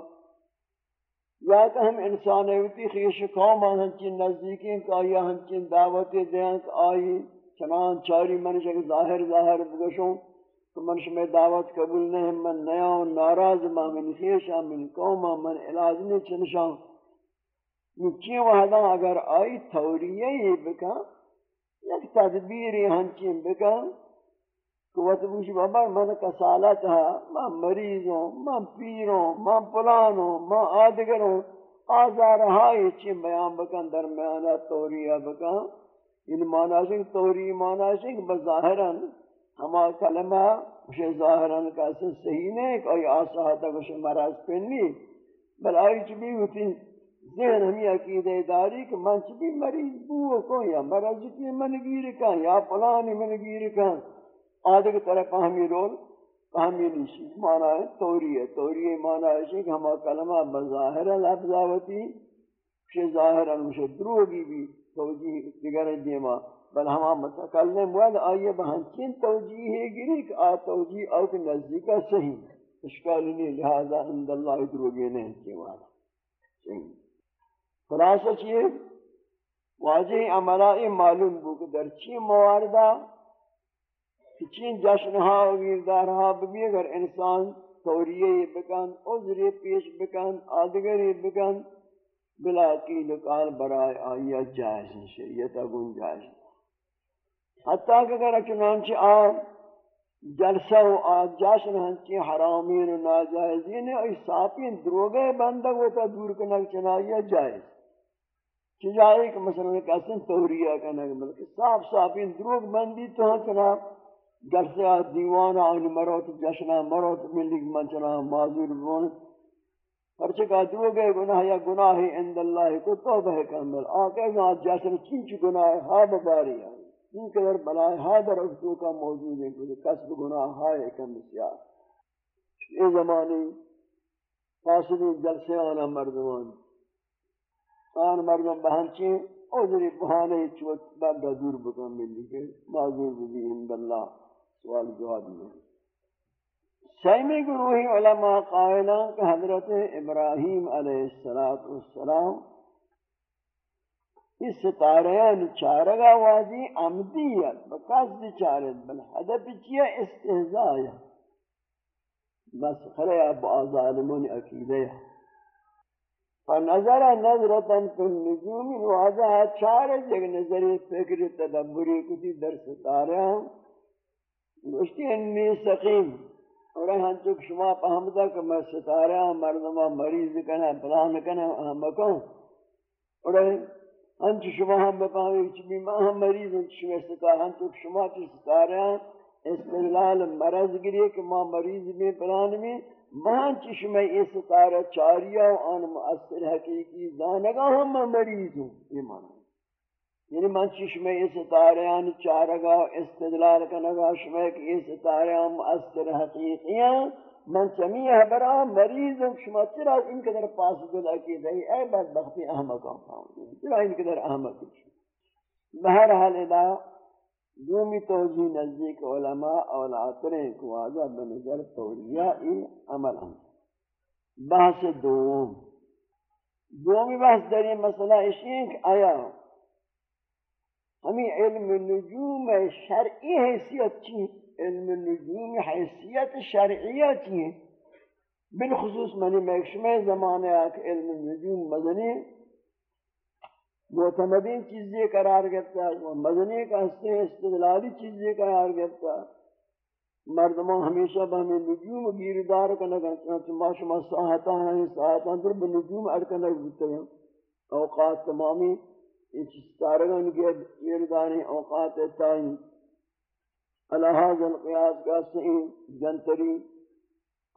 یا کہ ہم انسان خیش قوم ہم چین نزدیکی کہ آیا ہم دعوت دیں کہ آئی چنان چاری منش اگر ظاہر ظاہر بگشوں تو منش میں دعوت قبول نہیں، من نیا و ناراض ما من خیشا من قوم، من علاج نہیں چنشاں چین وحدا اگر آئی توریہ یہ بکا یک تدبیری ہنچین بکن کہ وہ تبوشی بابا من کسالت ہے من مریض ہوں من پیر ہوں من پلان ہوں من آدگر ہوں آزار ہائی چین بیان بکن درمیانا توریہ بکن. ان معنی توری معنی بظاہرن ہما کلمہ اسے ظاہرن کا صحیح نہیں کوئی آسا تک اسے مرض پہنی بل آئی چبی ہوتی ذہن ہمی عقیدہ داری کہ من چکی مریض بو کو یا مرض کی من گیر کا یا پلانی من گیر کا آدھے کی طرف ہمی رول، ہمی نیشی۔ مانا ہے توری ہے توری ہے مانا ہے کہ ہما کلمہ بظاہر لفظاوتی کہ ظاہر مجھے دروگی بھی۔ توجیح دیگر دیما، بل ہما متکلم ود آئیے بہنچین توجیح گری کہ آ توجیح اوک نزدیکہ صحیح اشکال نہیں، لہذا عند اللہ دروگی نہیں کی والا صحیح۔ خلاصہ چیئے، واضح عملائی معلوم بو کہ در چی مواردہ چین جشنہا و گیردارہا بھی اگر انسان توریہ بکن عذری پیش بکن آدگری بکن بلا کی لکال برائے آئیت جائز شریعت اگون جائز حتیٰ کہ اگر چنانچہ آپ جلسہ و آج جاشن ہنچی حرامین و ناجائزین یعنی ای ساپین دروگے بندگ ہوتا دور کنک چنائیہ جائز۔ چی جائے کہ مثلا کسن توریہ کنک بلکہ مطلب صاف صافین دروگ بندی تو ہاں چنا جلسہ آج دیوانا آنی مروت جشنہ مروت ملک من منچنا معذور بون۔ پرچہ کا دروگے گناہ یا گناہ اند اللہ کو توبہ کامل۔ آکے گا جشن چنچ گناہ ہاں بباری ہے۔ این قدر بلائے ہاں حاضر افتو کا موجود ہے کہ قصب گناہ ہائے کم بسیار۔ یہ زمانی فاصلی جلسے آنا مردمان، آن مردم بہنچیں اوزری بہانے چوت بردہ دور بکن ملی کے معذور بھی انداللہ سوال جواب میں سیمی گروہی علماء قائلان کہ حضرت ابراہیم علیہ السلام اس ستارہان چارگا وادی عمدیت بقصد چارت بل حدب چیا استہزایا بس خرے اب ظالمون عقیدہ فنظر نظرتا فی النجوم واضح چارت ایک نظری فکر تدبری کتی در ستارہان گوشتی انی سقیم اور ہن چک شما پہمتا کہ میں ستارہان مردمہ مریض کنا پلان کنا احمکوں اور انچ شما ہم بپاہی چمی ما ہم مریض انچ شما ستار ہم تو شما چی ستار ہیں استدلال مرض گری کہ ما مریض میں پلان میں ماں ہاں چی شما یہ ستار چاریا ہاں، و آن مؤثر حقیقی زانگا ہم ہاں، مریض ہوں، یہ مانا یعنی من چی شما یہ ستار چارگا استدلال کنگا شما کہ یہ ستار مؤثر حقیقی ہیں من چمی ہے برا مریض ہوں شما چرا ان قدر پاس دل عقید ہے اے بدبختی احمق ہوں چرا ان قدر احمق ہوں بہرحال ادا دومی توجیح نزدیک علماء اولاتریں کو آجا بنظر توریہ ای عمل ہم بحث دوم. دومی بحث در یہ مسئلہ اشیاء کہ آیا ہمیں علم نجوم شرعی حیثیت چیز علم نجوم حیثیت شرعیت ہیں۔ بالخصوص منی محکمہ زمانے آکھ علم نجوم مدنی معتمدین چیزیں قرار گرتا ہے مدنی کا حصے استدلالی چیزیں قرار گرتا ہے مردمان ہمیشہ بہمیں نجوم گیردار کرنا چنانچہ ما شما ساہتان ہیں ساہتان در بنجوم ارکنا گھتے ہیں۔ اوقات تمامی ان چیز تارگان گیردانی اوقات تائیں الہاز القیاس کا سعین جنتری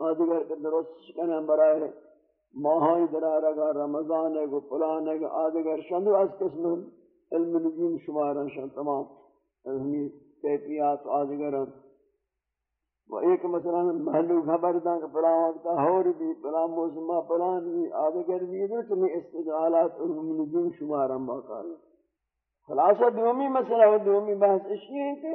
آدھگر کے درست شکنہ برائے ماہائی درارگا رمضان ہے گو پلان ہے آدھگر شندو از قسم علم نجوم شمارن شن تمام. علمی کیفیات آدھگر و ایک مثلا محلو خبر دان کہ پلان وقتا ہور بھی پلان موسمہ پلان بھی آدھگر بھی ادھر تمہیں استدعالات علم نجوم شمارن باقا خلاصہ دومی مسئلہ و دومی بحث اشیئے ہیں کہ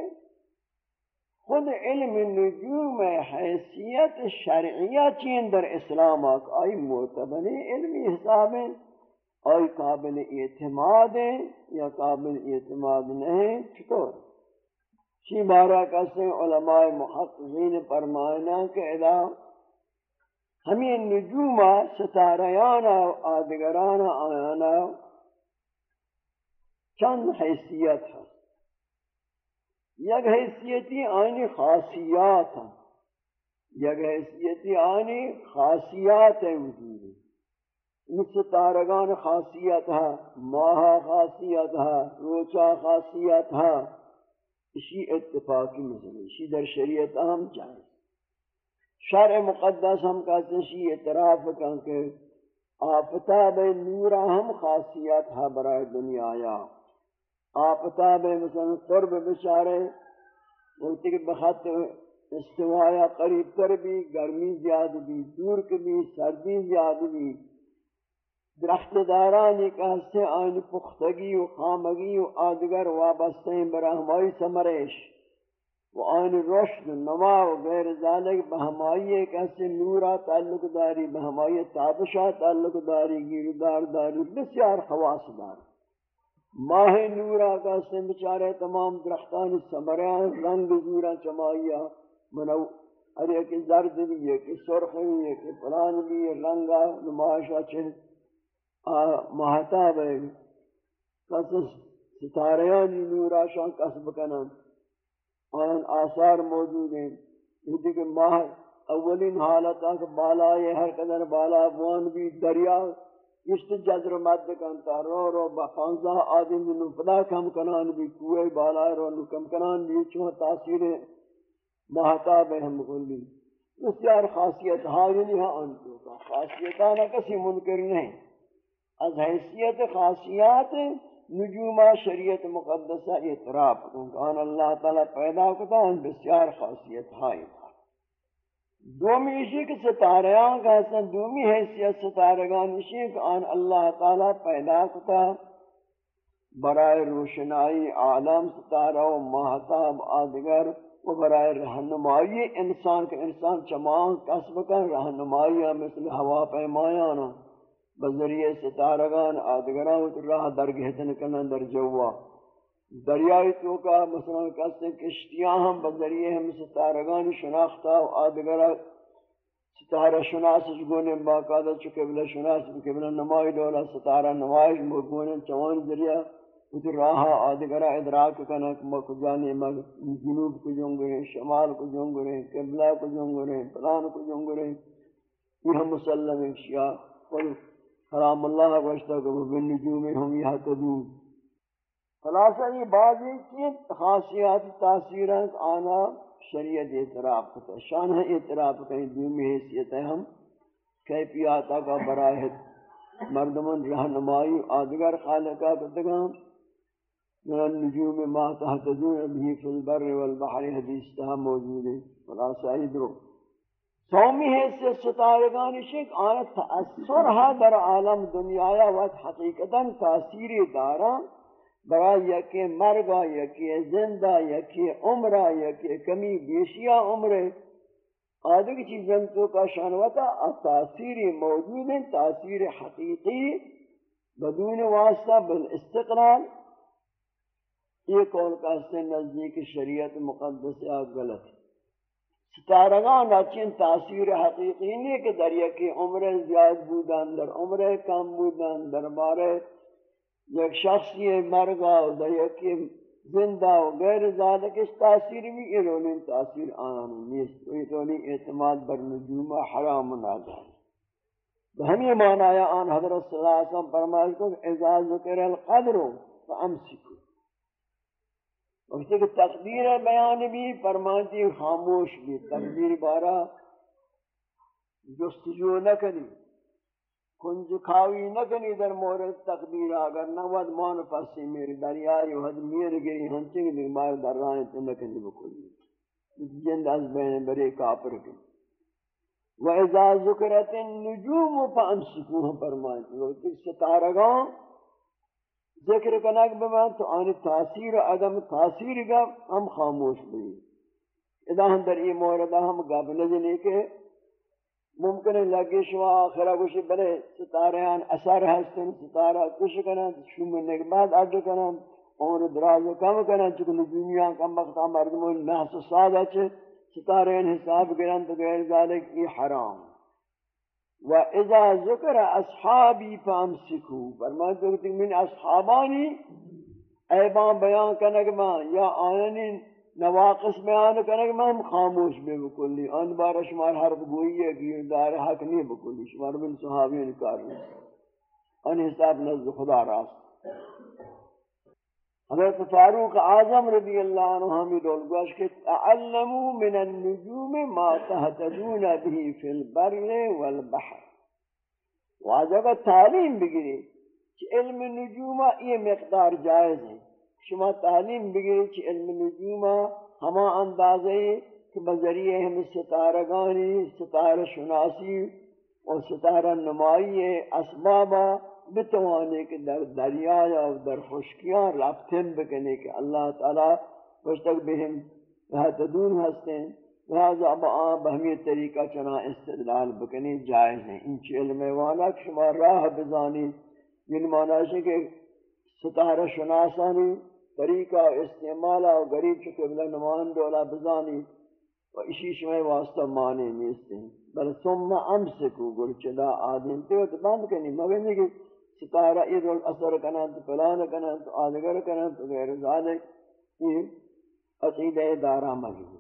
خود علم نجوم حیثیت شرعیہ چین در اسلام آک آئی معتبر علمی حساب ہیں، آئی قابل اعتماد ہیں یا قابل اعتماد نہیں چطور چی بارہ کسے علماء محققین فرمائنا کہ ادا ہمیں نجوم ستاریانا آدگرانا آیانا چند حیثیت ہے یک حیثیتی آنی خاصیات ہیں۔ یک حیثیتی آنی خاصیات ہیں۔ وجود اس تارگان خاصیت ہے ماہا خاصیت ہے روچا خاصیت ہے اسی اتفاقی مثل اسی در شریعت ہم جائیں۔ شرع مقدس ہم کہتے ہیں، اسی اعتراف کن کہ آفتاب نورا ہم خاصیت ہے برای دنیا یا۔ آفتاب مثلا قرب بشارے وقتی کہ بخط استوایا قریب تر بھی، گرمی زیاد بھی، دور کے بھی، سردی زیاد بھی۔ درخت دارانی کا حصے آئین پختگی و خامگی و آدگر وابستہ ہیں برہمائی سمریش و آئین رشد نما و غیر ذالک بہمائی ایک حصے نورا تعلق داری بہمائی تابشہ تعلق داری گیردار داری، بسیار خواص دار. ماہ نورا کا سے بچارے تمام درختان سمریاں رنگ زورا چمائیا منو ہر ایک زرد بھی ہے کہ سرخ بھی ہے کہ پران بھی ہے رنگا نمائشہ چھن مہتاب ہے کس ستاریانی نورا شان کسب کنن آن آثار موجود ہیں۔ یہ دیکھ ماہ اولین حالت کہ بالا یہ ہر قدر بالا بوان بھی دریا اشت جزر مد کنتا رو رو با پانزہ آدم نو پدا کم کنان بھی، کوئے بالا رو نو کم کنان بھی چوہ تاثیر محتاب ہم کلی بسیار خاصیت حاجنی ہاں انتو کا خاصیتانا کسی منکر نہیں۔ از حیثیت خاصیات نجوم شریعت مقدسہ اعتراف کیونکہ اللہ تعالی پیدا کرتا ان بسیار خاصیت ہائی تھا۔ دومی اسی کے ستاریان کا حسن، دومی حیثیت ستارگان اسی کہ آن اللہ تعالی پیدا کتا برائے روشنائی عالم ستارہ و محتاب آدگر و برائے رہنمائی انسان کے انسان چمان قصب کر رہنمائی مثل ہوا پیمایانا بذریعے ستارگان آدگران راہ درگہتن کنن در جوا. دریائی تو کا مثلا کہتے کشتیاں ہم بذریعے ہم ستارگان شناختا و آدگرہ ستارہ شناس جگونے باقادہ چو قبلہ شناس قبلہ نمائی دولا ستارہ نمائی مرگونے چوان ذریعہ اتر راہا آدگرہ ادراک کنک مکو جانے مگ جنوب کو جنگرے شمال کو جنگرے قبلہ کو جنگرے پلان کو جنگرے یہ ہم مسلم اشیاء قل حرام اللہ گوشتا کہ وہ بالنجوم ہم یہاں تدون خلاصہ یہ بعضی کی خاصیات تاثیر ہیں آنا شریعت اعتراف کرتا ہے، شان ہے اعتراف کہیں دومی حیثیت ہے، ہم کیفیاتا کا براہت مردمن رہنمائی آدگر خالقہ کتگام من النجوم ما تحتدون بھی فی البر والبحر حدیث موجود ہے۔ خلاصہ ہی درو سومی حیثیت ستارگان شک آنا تأثر ہے در عالم دنیا وقت حقیقتا تاثیر دارا برای یکی مرگا یکی زندہ، یکی عمرہ یکی کمی بیشیا عمرے آدھے چیزیں تو کا شانوتا تاثیر موجود ہیں تاثیر حقیقی بدون واسطہ بالاستقرال یہ قول کا سے نزدیک شریعت مقدس غلط ہے؟ ستارگان اچین تاثیر حقیقی نہیں کہ در یکی عمر زیاد بودن، در عمر کم بودن، در بارے یک شخصی مرگا و در یکی زندہ و غیر ذالک اس تاثیر بھی ایرونی، تاثیر آنان نیست. و ایرونی اعتماد بر نجوم حرام نازل ہمیں معنی آن حضرت صلی اللہ علیہ وسلم فرمائے کو اذا ذکر القدر فامسکو. وقتی کہ تقدیر بیان بھی فرماتی خاموش بھی، تقدیر بارا جستجو نہ کنی، کنج کھاوی نہ کنی در مورد تقدیر، اگر نہ ود مان پسی میری دریائی و حد میر گری ہنچنگ دیکھ مار در رانے تو نہ کنی بکلی۔ جند از بین برے کافر کنی و اذا ذکرت النجوم فانسکوہ فرمائیں وہ ستارگاں ذکر کنک بمان تو آنی تاثیر و عدم تاثیر گا، ہم خاموش بھی اذا ہم در ای موردہ ہم گب نزلی کے ممکن ہے لگے شما آخرہ گوشی بلے ستارے آن اثر ہستن، ستارہ کش کنن شومنے کے بعد آجو کنن اور دراز کم کنن چکہ نجومیاں کم وقت مردمون محس و سادہ چھے ستارے ان حساب گرن تو غیر ذالک، یہ حرام۔ و اذا ذکر اصحابی فامسکو فرمائے تو کہ من اصحابانی ایبان بیان کنگما یا آنی نواقص بیان کرنے کہ میں خاموش بے بکلی ان بار شمار حرف گوئی ہے کہ دار حق نہیں بکلی، شمار من صحابی انکار نہیں۔ ان حساب نزد خدا راست۔ حضرت فاروق اعظم رضی اللہ عنہ ہمیں دول گوش کہ تعلموا من النجوم ما تهتدون به في البر والبحر۔ واجب تعلیم بگیری کہ علم نجوم یہ مقدار جائز ہے۔ شما تعلیم بگیری چی علم نجوما ہما اندازے کہ بذریعے ہم ستارگانی، ستارہ شناسی اور ستارہ نمائی اسبابا بتوانے کہ در دریا یا در خشکیاں رابطن بکنے کہ اللہ تعالی کچھ تک بہم تدون ہستے ہیں لہذا اب آن بہمی طریقہ چنا استدلال بکنے جائز ہیں۔ انچ علم والا شما راہ بزانی یعنی معنی ہے کہ ستارہ شناسانی طریقہ استعمالا و غریب چکے بلا نمان دولا بزانی و اسی شمع واسطہ مانے نیستے ہیں بل ثم امسکو گل چدا آدم تو بند کنی مگر کہ ستارہ عید الاثر کنن تو پلان کنن تو آدگر کنن تو غیر ذالک. یہ عقیدہ دارہ مگی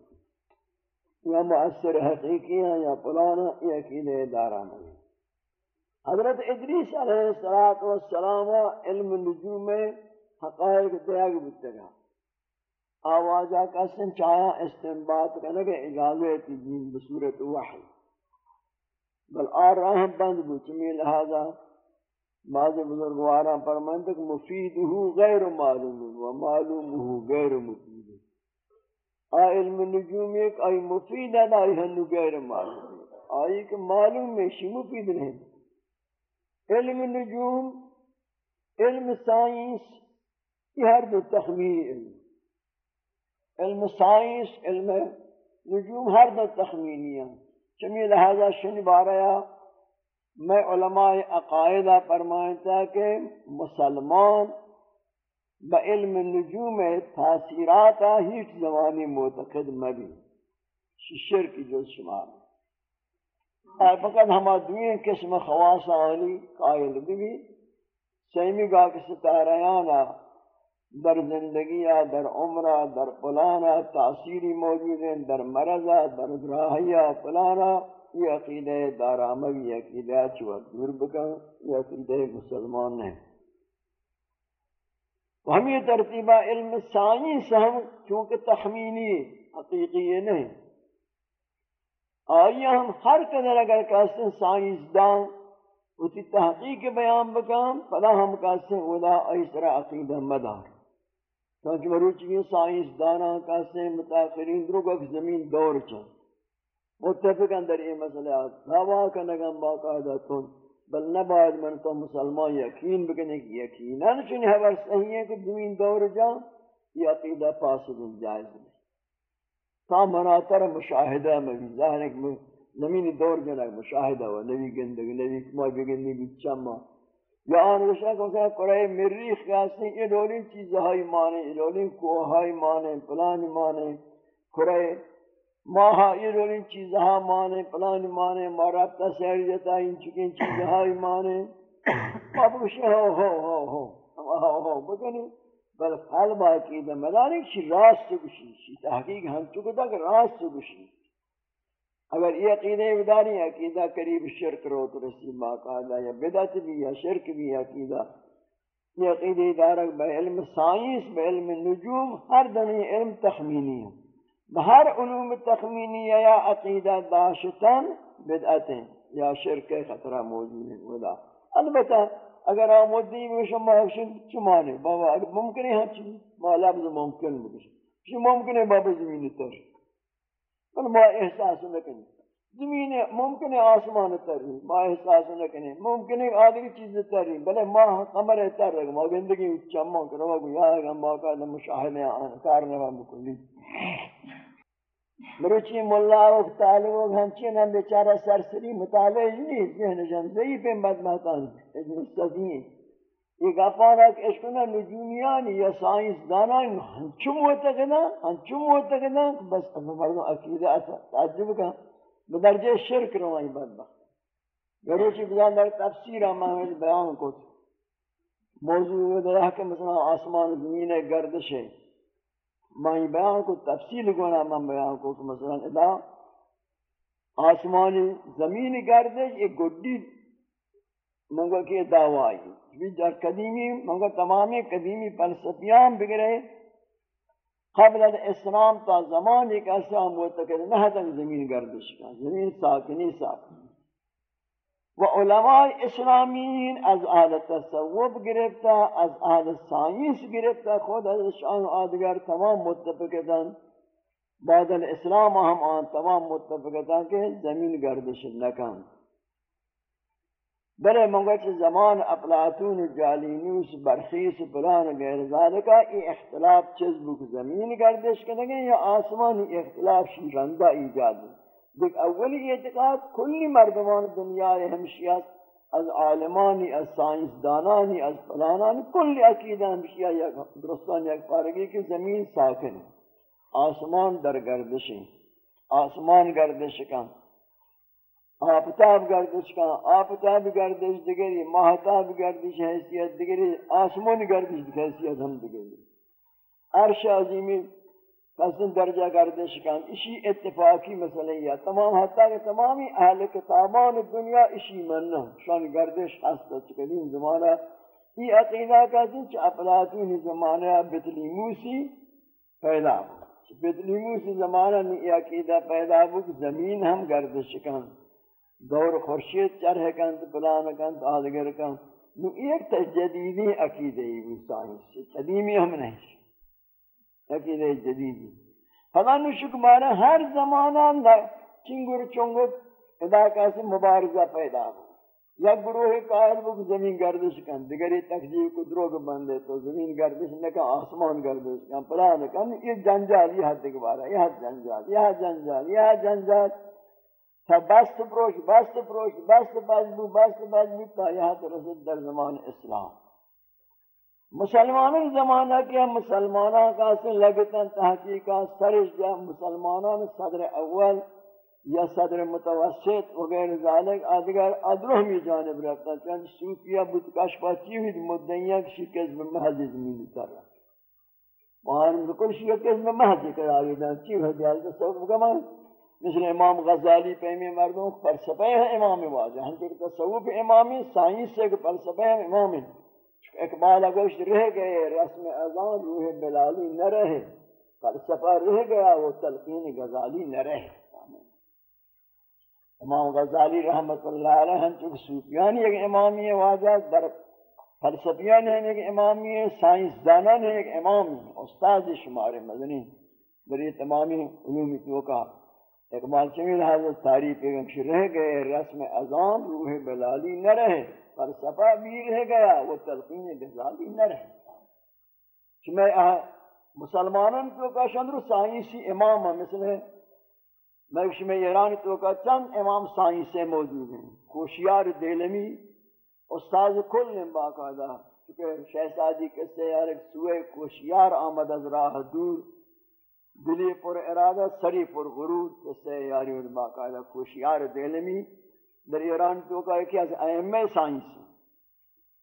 یا مؤثر حقیقی ہے یا پلانا یہ عقیدہ دارہ مگی حضرت ادریس علیہ السلام علم نجوم میں حقائق دیاگ بتگا آوازہ کا سن چایا استنباط کرنے کے اجازت دین بصورت وحی. بل آر راہم بند بو چمی لہذا بعض بزرگواران فرمائن تک مفیدہو غیر معلوم و معلومہو غیر مفید. آ علم نجوم ایک آئی مفید ہے آئی ہنو غیر معلوم. آئی کہ معلوم میں شی مفید نہیں علم نجوم، علم سائنس یہ ہر دو تخمینی علم. علم سائنس علم نجوم ہر دو تخمینی ہیں چمی لہذا شن باریا میں علماء عقائدہ فرمائتا کہ مسلمان با علم نجوم تاثیراتا ہیچ زمانی معتقد مبی شرک جز شمار۔ فقط ہما دوئیں قسم خواص آنی قائل بھی سیمی گا کہ ستاریانا در زندگی در عمرہ، در پلانا تاثیری موجود ہیں در مرضہ در گراہیہ پلانا یہ عقیدہ داراموی عقیدہ چوہ دور بکن یہ عقیدہ مسلمان ہیں۔ ہم یہ ترتیبہ علم سائنس ہم، چونکہ تخمینی حقیقی نہیں۔ آئیے ہم ہر قدر اگر کہتے سائنس دان اسی تحقیق بیان بکام، فلا ہم کہتے ہیں اولا ایسر عقیدہ مدار۔ کیونکہ مروچی سائنس دانا کہتے ہیں متاثرین درگا کہ زمین دور چاہ متفق اندر یہ مسئلہ آتا دعوا کا نگم باقاعدہ کن بل نباید من تو مسلمان یقین بکنے کی یقینا چنی حبر صحیح ہے کہ زمین دور جا، یہ عقیدہ فاسد جائز نہیں تا مناتر مشاہدہ میں ظاہر ہے کہ زمینی دور جنگ مشاہدہ و نبی گندگ نبی کما بگنی بھی چما یا آن رشاہ کو کہ قرآن مریخ کہاستے ہیں یہ دولین چیزہائی مانے یہ دولین کوہائی مانے پلانی مانے قرآن ماہا یہ دولین چیزہا مانے پلانی مانے مارابتا سہر جتا، ان چکین چیزہائی مانے۔ آپ کشی ہو ہو ہو ہو ہو ہو بکنی۔ بل قلب عقیدہ مدانی چی راست سے بشی چی تحقیق ہم چکو تک راست سے بشی اگر یہ عقیدہ بداری عقیدہ قریب شرک رو تو رسی باقاعدہ یا بدعت بھی، یا شرک بھی عقیدہ۔ یہ عقیدہ دارک بے علم سائنس بے علم نجوم، ہر دنی علم تخمینی ہے۔ بہر علوم تخمینی یا عقیدہ داشتن بدعتیں یا شرک خطرہ موجود ہے البتہ اگر آمودی بھی شما حسن چمانے بابا، اگر ممکن ہے ہاں چیز، ما لفظ ممکن بکش شما ممکن ہے بابا زمین تر بل ما احساس نکنی. زمین ممکن ہے آسمان تر رہی ما احساس نہ نکنی ممکن ہے آدھگی چیز تر رہی بلے ما قمر تر رہی ما گندگی چمہ کرو گو یا گا ما کا مشاہدے آن کارنوان بکلی مروچی ملا و طالب و ہمچین ہم بیچارہ سرسری مطالعہ نہیں ذہن جن ضعیف بدمحتان مستدین یہ گپانا کہ اشکنا نجومیانی یا سائنس دانان ہنچم ہوتا کنا ہنچم ہوتا کنا بس مردم عقیدہ تعجب کا بدرجہ شرک روائی بدبخت۔ گروچی بزان در تفسیر ہمیں بیان کو۔ موضوع ہے کہ مثلا آسمان زمین گردش ہے۔ میں بیان کو، تفصیل گونا میں بیان کو کہ مثلا ادا آسمانی زمین گردش، ایک گڈی منگو کی دعوائی بھی در قدیمی منگو تمامی قدیمی فلسفیان بگرے قبل الاسلام تا زمان ایک ایسا معتقد نہ تک زمین گردش کا زمین ساکنی ساکنی و علماء اسلامین از اهل تصوف گرفتا از اهل سائنس گرفتا خود از شان آدگر تمام متفقتاً بعد الاسلام ہم آن تمام متفقتاً کہ زمین گردش نکن بلے منگوچ زمان اپلاتون جالینوس برخیس پلان غیر ذالکا، ای اختلاف چیز بک زمین گردش کنگے یا آسمان اختلاف شیرندہ ایجاد دیکھ، اولی اعتقاد کلی مردمان دنیا ہمشیات از عالمانی، از سائنس دانانی از فلانانی کل عقیدہ بشیا یک درستان، یک پارگی کہ زمین ساکن. آسمان در گردش. آسمان گردش کن. آفتاب گردش کن آفتاب گردش دیگری ماہتاب گردش حیثیت دیگری آسمان گردش حیثیت ہم دیگری عرش عظیمی قسم درجہ گردش کن اسی اتفاقی مسئلہ یا تمام، حتی کہ تمامی اہل کتابان دنیا اسی مننا شان گردش حسد چکنین زمانہ۔ یہ عقیدہ کا چنچ اپلاتون زمانہ بتلی موسی پیدا بتلی موسی زمانہ میں یہ عقیدہ پیدا ہو کہ زمین ہم گردش کن دور خورشید چرہ کن پلان کن آدگر کن نو ایک تجدیدی عقیدہ ہی سائنس قدیمی ہم نہیں عقیدہ جدیدی۔ فلا نشک مارا ہر زمانہ اندر چنگر چنگر ادا کاسی مبارزہ پیدا ہو۔ یا گروہ قائل وہ زمین گردش کن دیگری تکذیب کو دروگ بندے تو زمین گردش نکا آسمان گردش کن پلان کن یہ جنجال یہ حد دوبارہ یہ حد جنجال یہ حد جنجال یہ حد جنجال, یہ حد جنجال۔ تا بست پروش بست پروش بست بازبو بست بازبو تا یہاں رسد در زمان اسلام۔ مسلمانوں زمانہ کے مسلمانوں کا سے لگتا تحقیقہ سرش جا مسلمانوں صدر اول یا صدر متوسط وغیر ذالک آدگر ادروہ میں جانب رکھتا چند صوفیہ بتکاش پاچی ہوئی مدنیہ کسی قسم محض زمینی کر رہا۔ وہاں بکل شیعہ قسم محض قرار دیتا چیو ہے دیالتا سوک بکما مثل امام غزالی پیمی مردوں فلسفہ ہے، امام واجہ۔ ہم کہ تصوف امامی، سائنس سے فلسفہ ہے امامی اقبال گوشت رہ گئے، رسم اذان روح بلالی نہ رہے۔ فلسفہ رہ گیا، وہ تلقین غزالی نہ رہے۔ امام غزالی رحمت اللہ علیہ ہم چونکہ صوفیان ایک امامی ہے واجہ، در فلسفیان ہیں، ایک امامی ہے سائنس دانان ہیں، ایک امامی، استاد شمار مدنی در یہ تمامی علومی توقع اقبال چمیل حضرت ہاں تاریخ ایک رہ گئے، رسم اذان روح بلالی نہ رہے فلسفہ بھی رہ گیا، وہ تلقین غزالی نہ رہے۔ میں مسلمانوں کو کا شندر سائنسی امام مثل ہے، میں میں ایران تو کا چند امام سائنسی موجود ہیں، کوشیار دیلمی استاد کل نے باقاعدہ کیونکہ شہزادی کسے یار ایک سوئے کوشیار آمد از راہ دور دلی پر ارادہ، سری پر غرور کسے یاری باقاعدہ کوشیار دیلمی در ایران تو کا یکی از ائمه سائنس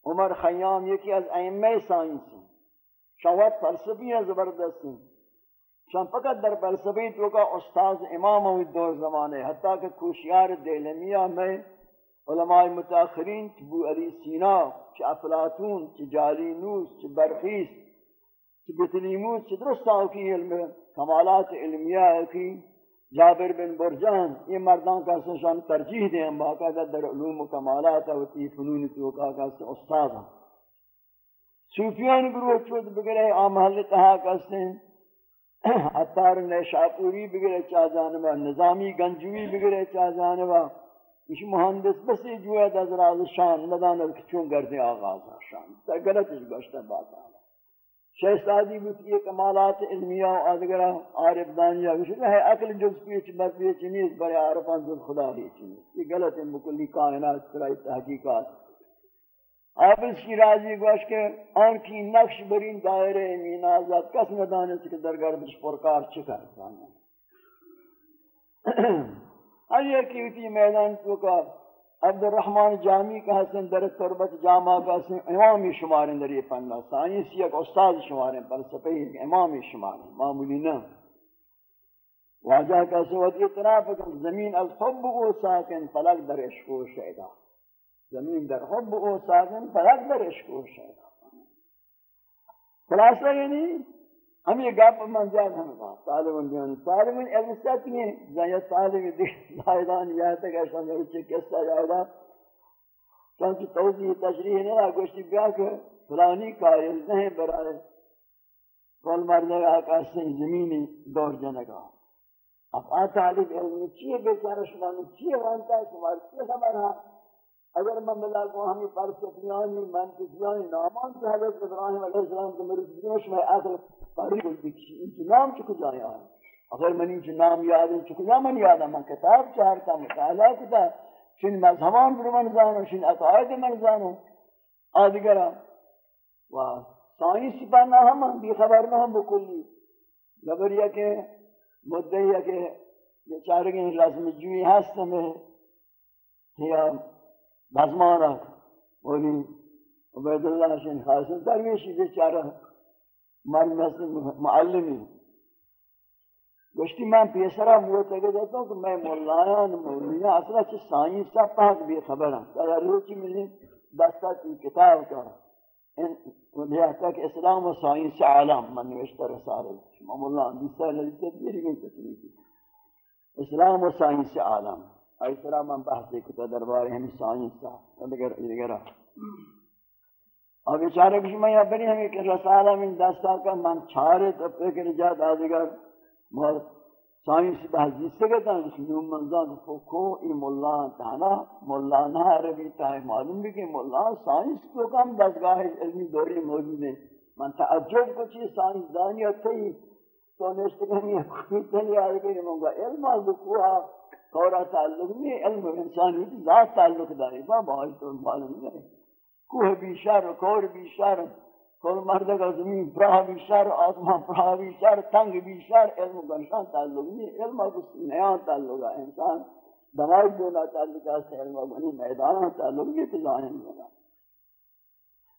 عمر خیام یکی از ائمه سائنس شوات فلسفی ہیں زبردست ہیں۔ شان فقط در فلسفی تو کا استاد امام ہوئی دور زمانے، حتیٰ کہ کوشیار دیلمیہ میں علماء متاخرین، ابو علی سینا چ افلاطون چ جالینوس چ برخیس چ بطلیموس چ درستاؤ کی علم کمالات علمیہ کی جابر بن برجان، یہ مردان کا سنشان ترجیح دیں ہم باقاعدہ در علوم و کمالات و تی فنون توقع کا سن استاد ہیں۔ صوفیان گروہ چود بگرے آمحل تہا کستے ہیں اتار نیشاپوری بگرے چاہ جانبا نظامی گنجوی بگرے چاہ جانبا اس مہندس بسی جو ہے دزراز شان نداند چون گردے آغاز شان۔ تا غلط اس گوشتا بات آنا شہزادی بھی یہ کمالات علمیہ و آدگرہ عارف دانیہ وشن ہے، عقل جز پیچ مرضی چنیز برے عارفان ذل خدا ہی چنیز یہ غلط ہے، مکلی کائنات سرائی تحقیقات۔ آپ اس کی راضی گوش کے آن کی نقش برین دائرے مینازات کس ندانے سے در گردش پرکار چکا ہر یہ کی میدان تو کا عبد الرحمن جامی کا حسن در تربت جامع کا حسن امامی شمار در یہ پنہ سائنس یک استاد شمار فلسفہ ایک امامی شمار معمولی نہ۔ واجہ کا سوت اطراف کم زمین از حب او ساکن، فلک در عشق و شیدہ زمین در حب او ساکن، فلک در عشق و شیدہ خلاصہ یعنی ہم یہ گپ من ہاں، جان ہم کہا طالب دیوان طالب الست میں زیا طالب دی زائدان یا تک ایسا میں اچھے قصہ یادا چونکہ توضیح تشریح نہیں رہا، گوشتی بیا کہ فلانی قائل نہیں برائے۔ کل مرنے آقا سے زمینی دور جنگا اب آ طالب علم چیئے، بیچارہ شما چیئے وانتا ہے شما چیئے خبر ہے اگر من ملا کو ہمیں فلسفیانی منطقیانی نامان سے حضرت ابراہیم علیہ السلام کے مرد دیوش میں آخر پاری کوئی دیکھی ان کی نام چکو جایا ہے اگر من ان کی نام یاد ہے چکو من یاد ہے من کتاب چاہتا مطالعہ کتا شن مذہبان در من زانو شن عقائد من زانو آدگرہ و سائنس پانا ہم بھی خبر نہ ہم بکلی گبریا کہ مدعی کہ یہ چارگیں رسم جوئی ہست میں یا بزمارا اولی عبید اللہ شن خاصن درویشی بیچارہ مرد مثل معلمی. گوشتی میں پیسرا موتگے دیتا ہوں کہ میں مولیان مولیان اصلا چھ سائنس سا پاک بھی خبر ہوں کہ روچی ملی دستا کی کتاب کا یہ تک اسلام و سائنس عالم. من نوشتہ رسالہ شما مولیان دیسا لذیذت بھی رگن تکلیفی اسلام و سائنس عالم. اس طرح من بحثی کتا دربار ہم سائنس سا دیگر اب بیچارے کچھ میں یہ بنی ہمیں کہ رسالہ من دستا کا من چھارے تو پکر جات آدھگر مگر سائنس بحثی سے کہتا ہے، اس نوم منزان کو کو ای مولا تانا مولا نہ عربی تاہی معلوم بھی کہ مولا سائنس کو کم دستگاہ علمی دوری موجود ہے من تعجب کو چیز سائنس دانی ہوتی تو نشتے کہ کوئی تلی آدھے کہ منگا علم آدھو کوہا تعلق نہیں، علم انسانی کی ذات تعلق داری با بہت تو معلوم نہیں کوہ بھی شر کور بھی شر کل مرد کا زمین براہ بیشتر آسمان براہ بیشتر تنگ بیشتر علم گنشان تعلق نہیں، علم کس نیان تعلق ہے۔ انسان دماغ بولا تعلق ہے علم گنی میدان تعلق نہیں، تو ظاہر ہوگا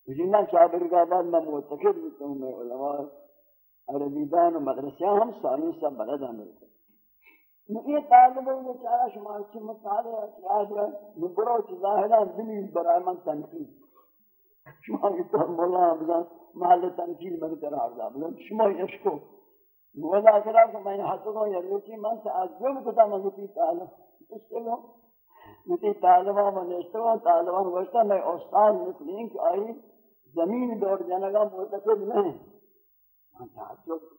اسی میں چابر کا بعد میں معتقد ہوتا ہوں میں علماء عربی دان و مدرسیاں ہم سائنس سے بلد ہیں۔ یہ طالب ہے یہ چارہ شما اچھی مطالعہ کیا ہے میں برو چیزا ہے دلی برائے من تنقید۔ شما یہ تو مولا بزن محل تنکیل من قرار دا بزن شما یشکو مولا کرا کہ میں حقوں یا لوٹی من تعجب کتا من کی تعلم استلو متی طالبہ من استلو طالبہ گوشتا میں استاد مسلم کہ آئی، زمین دور جانے کا معتقد نہیں۔ من تعجب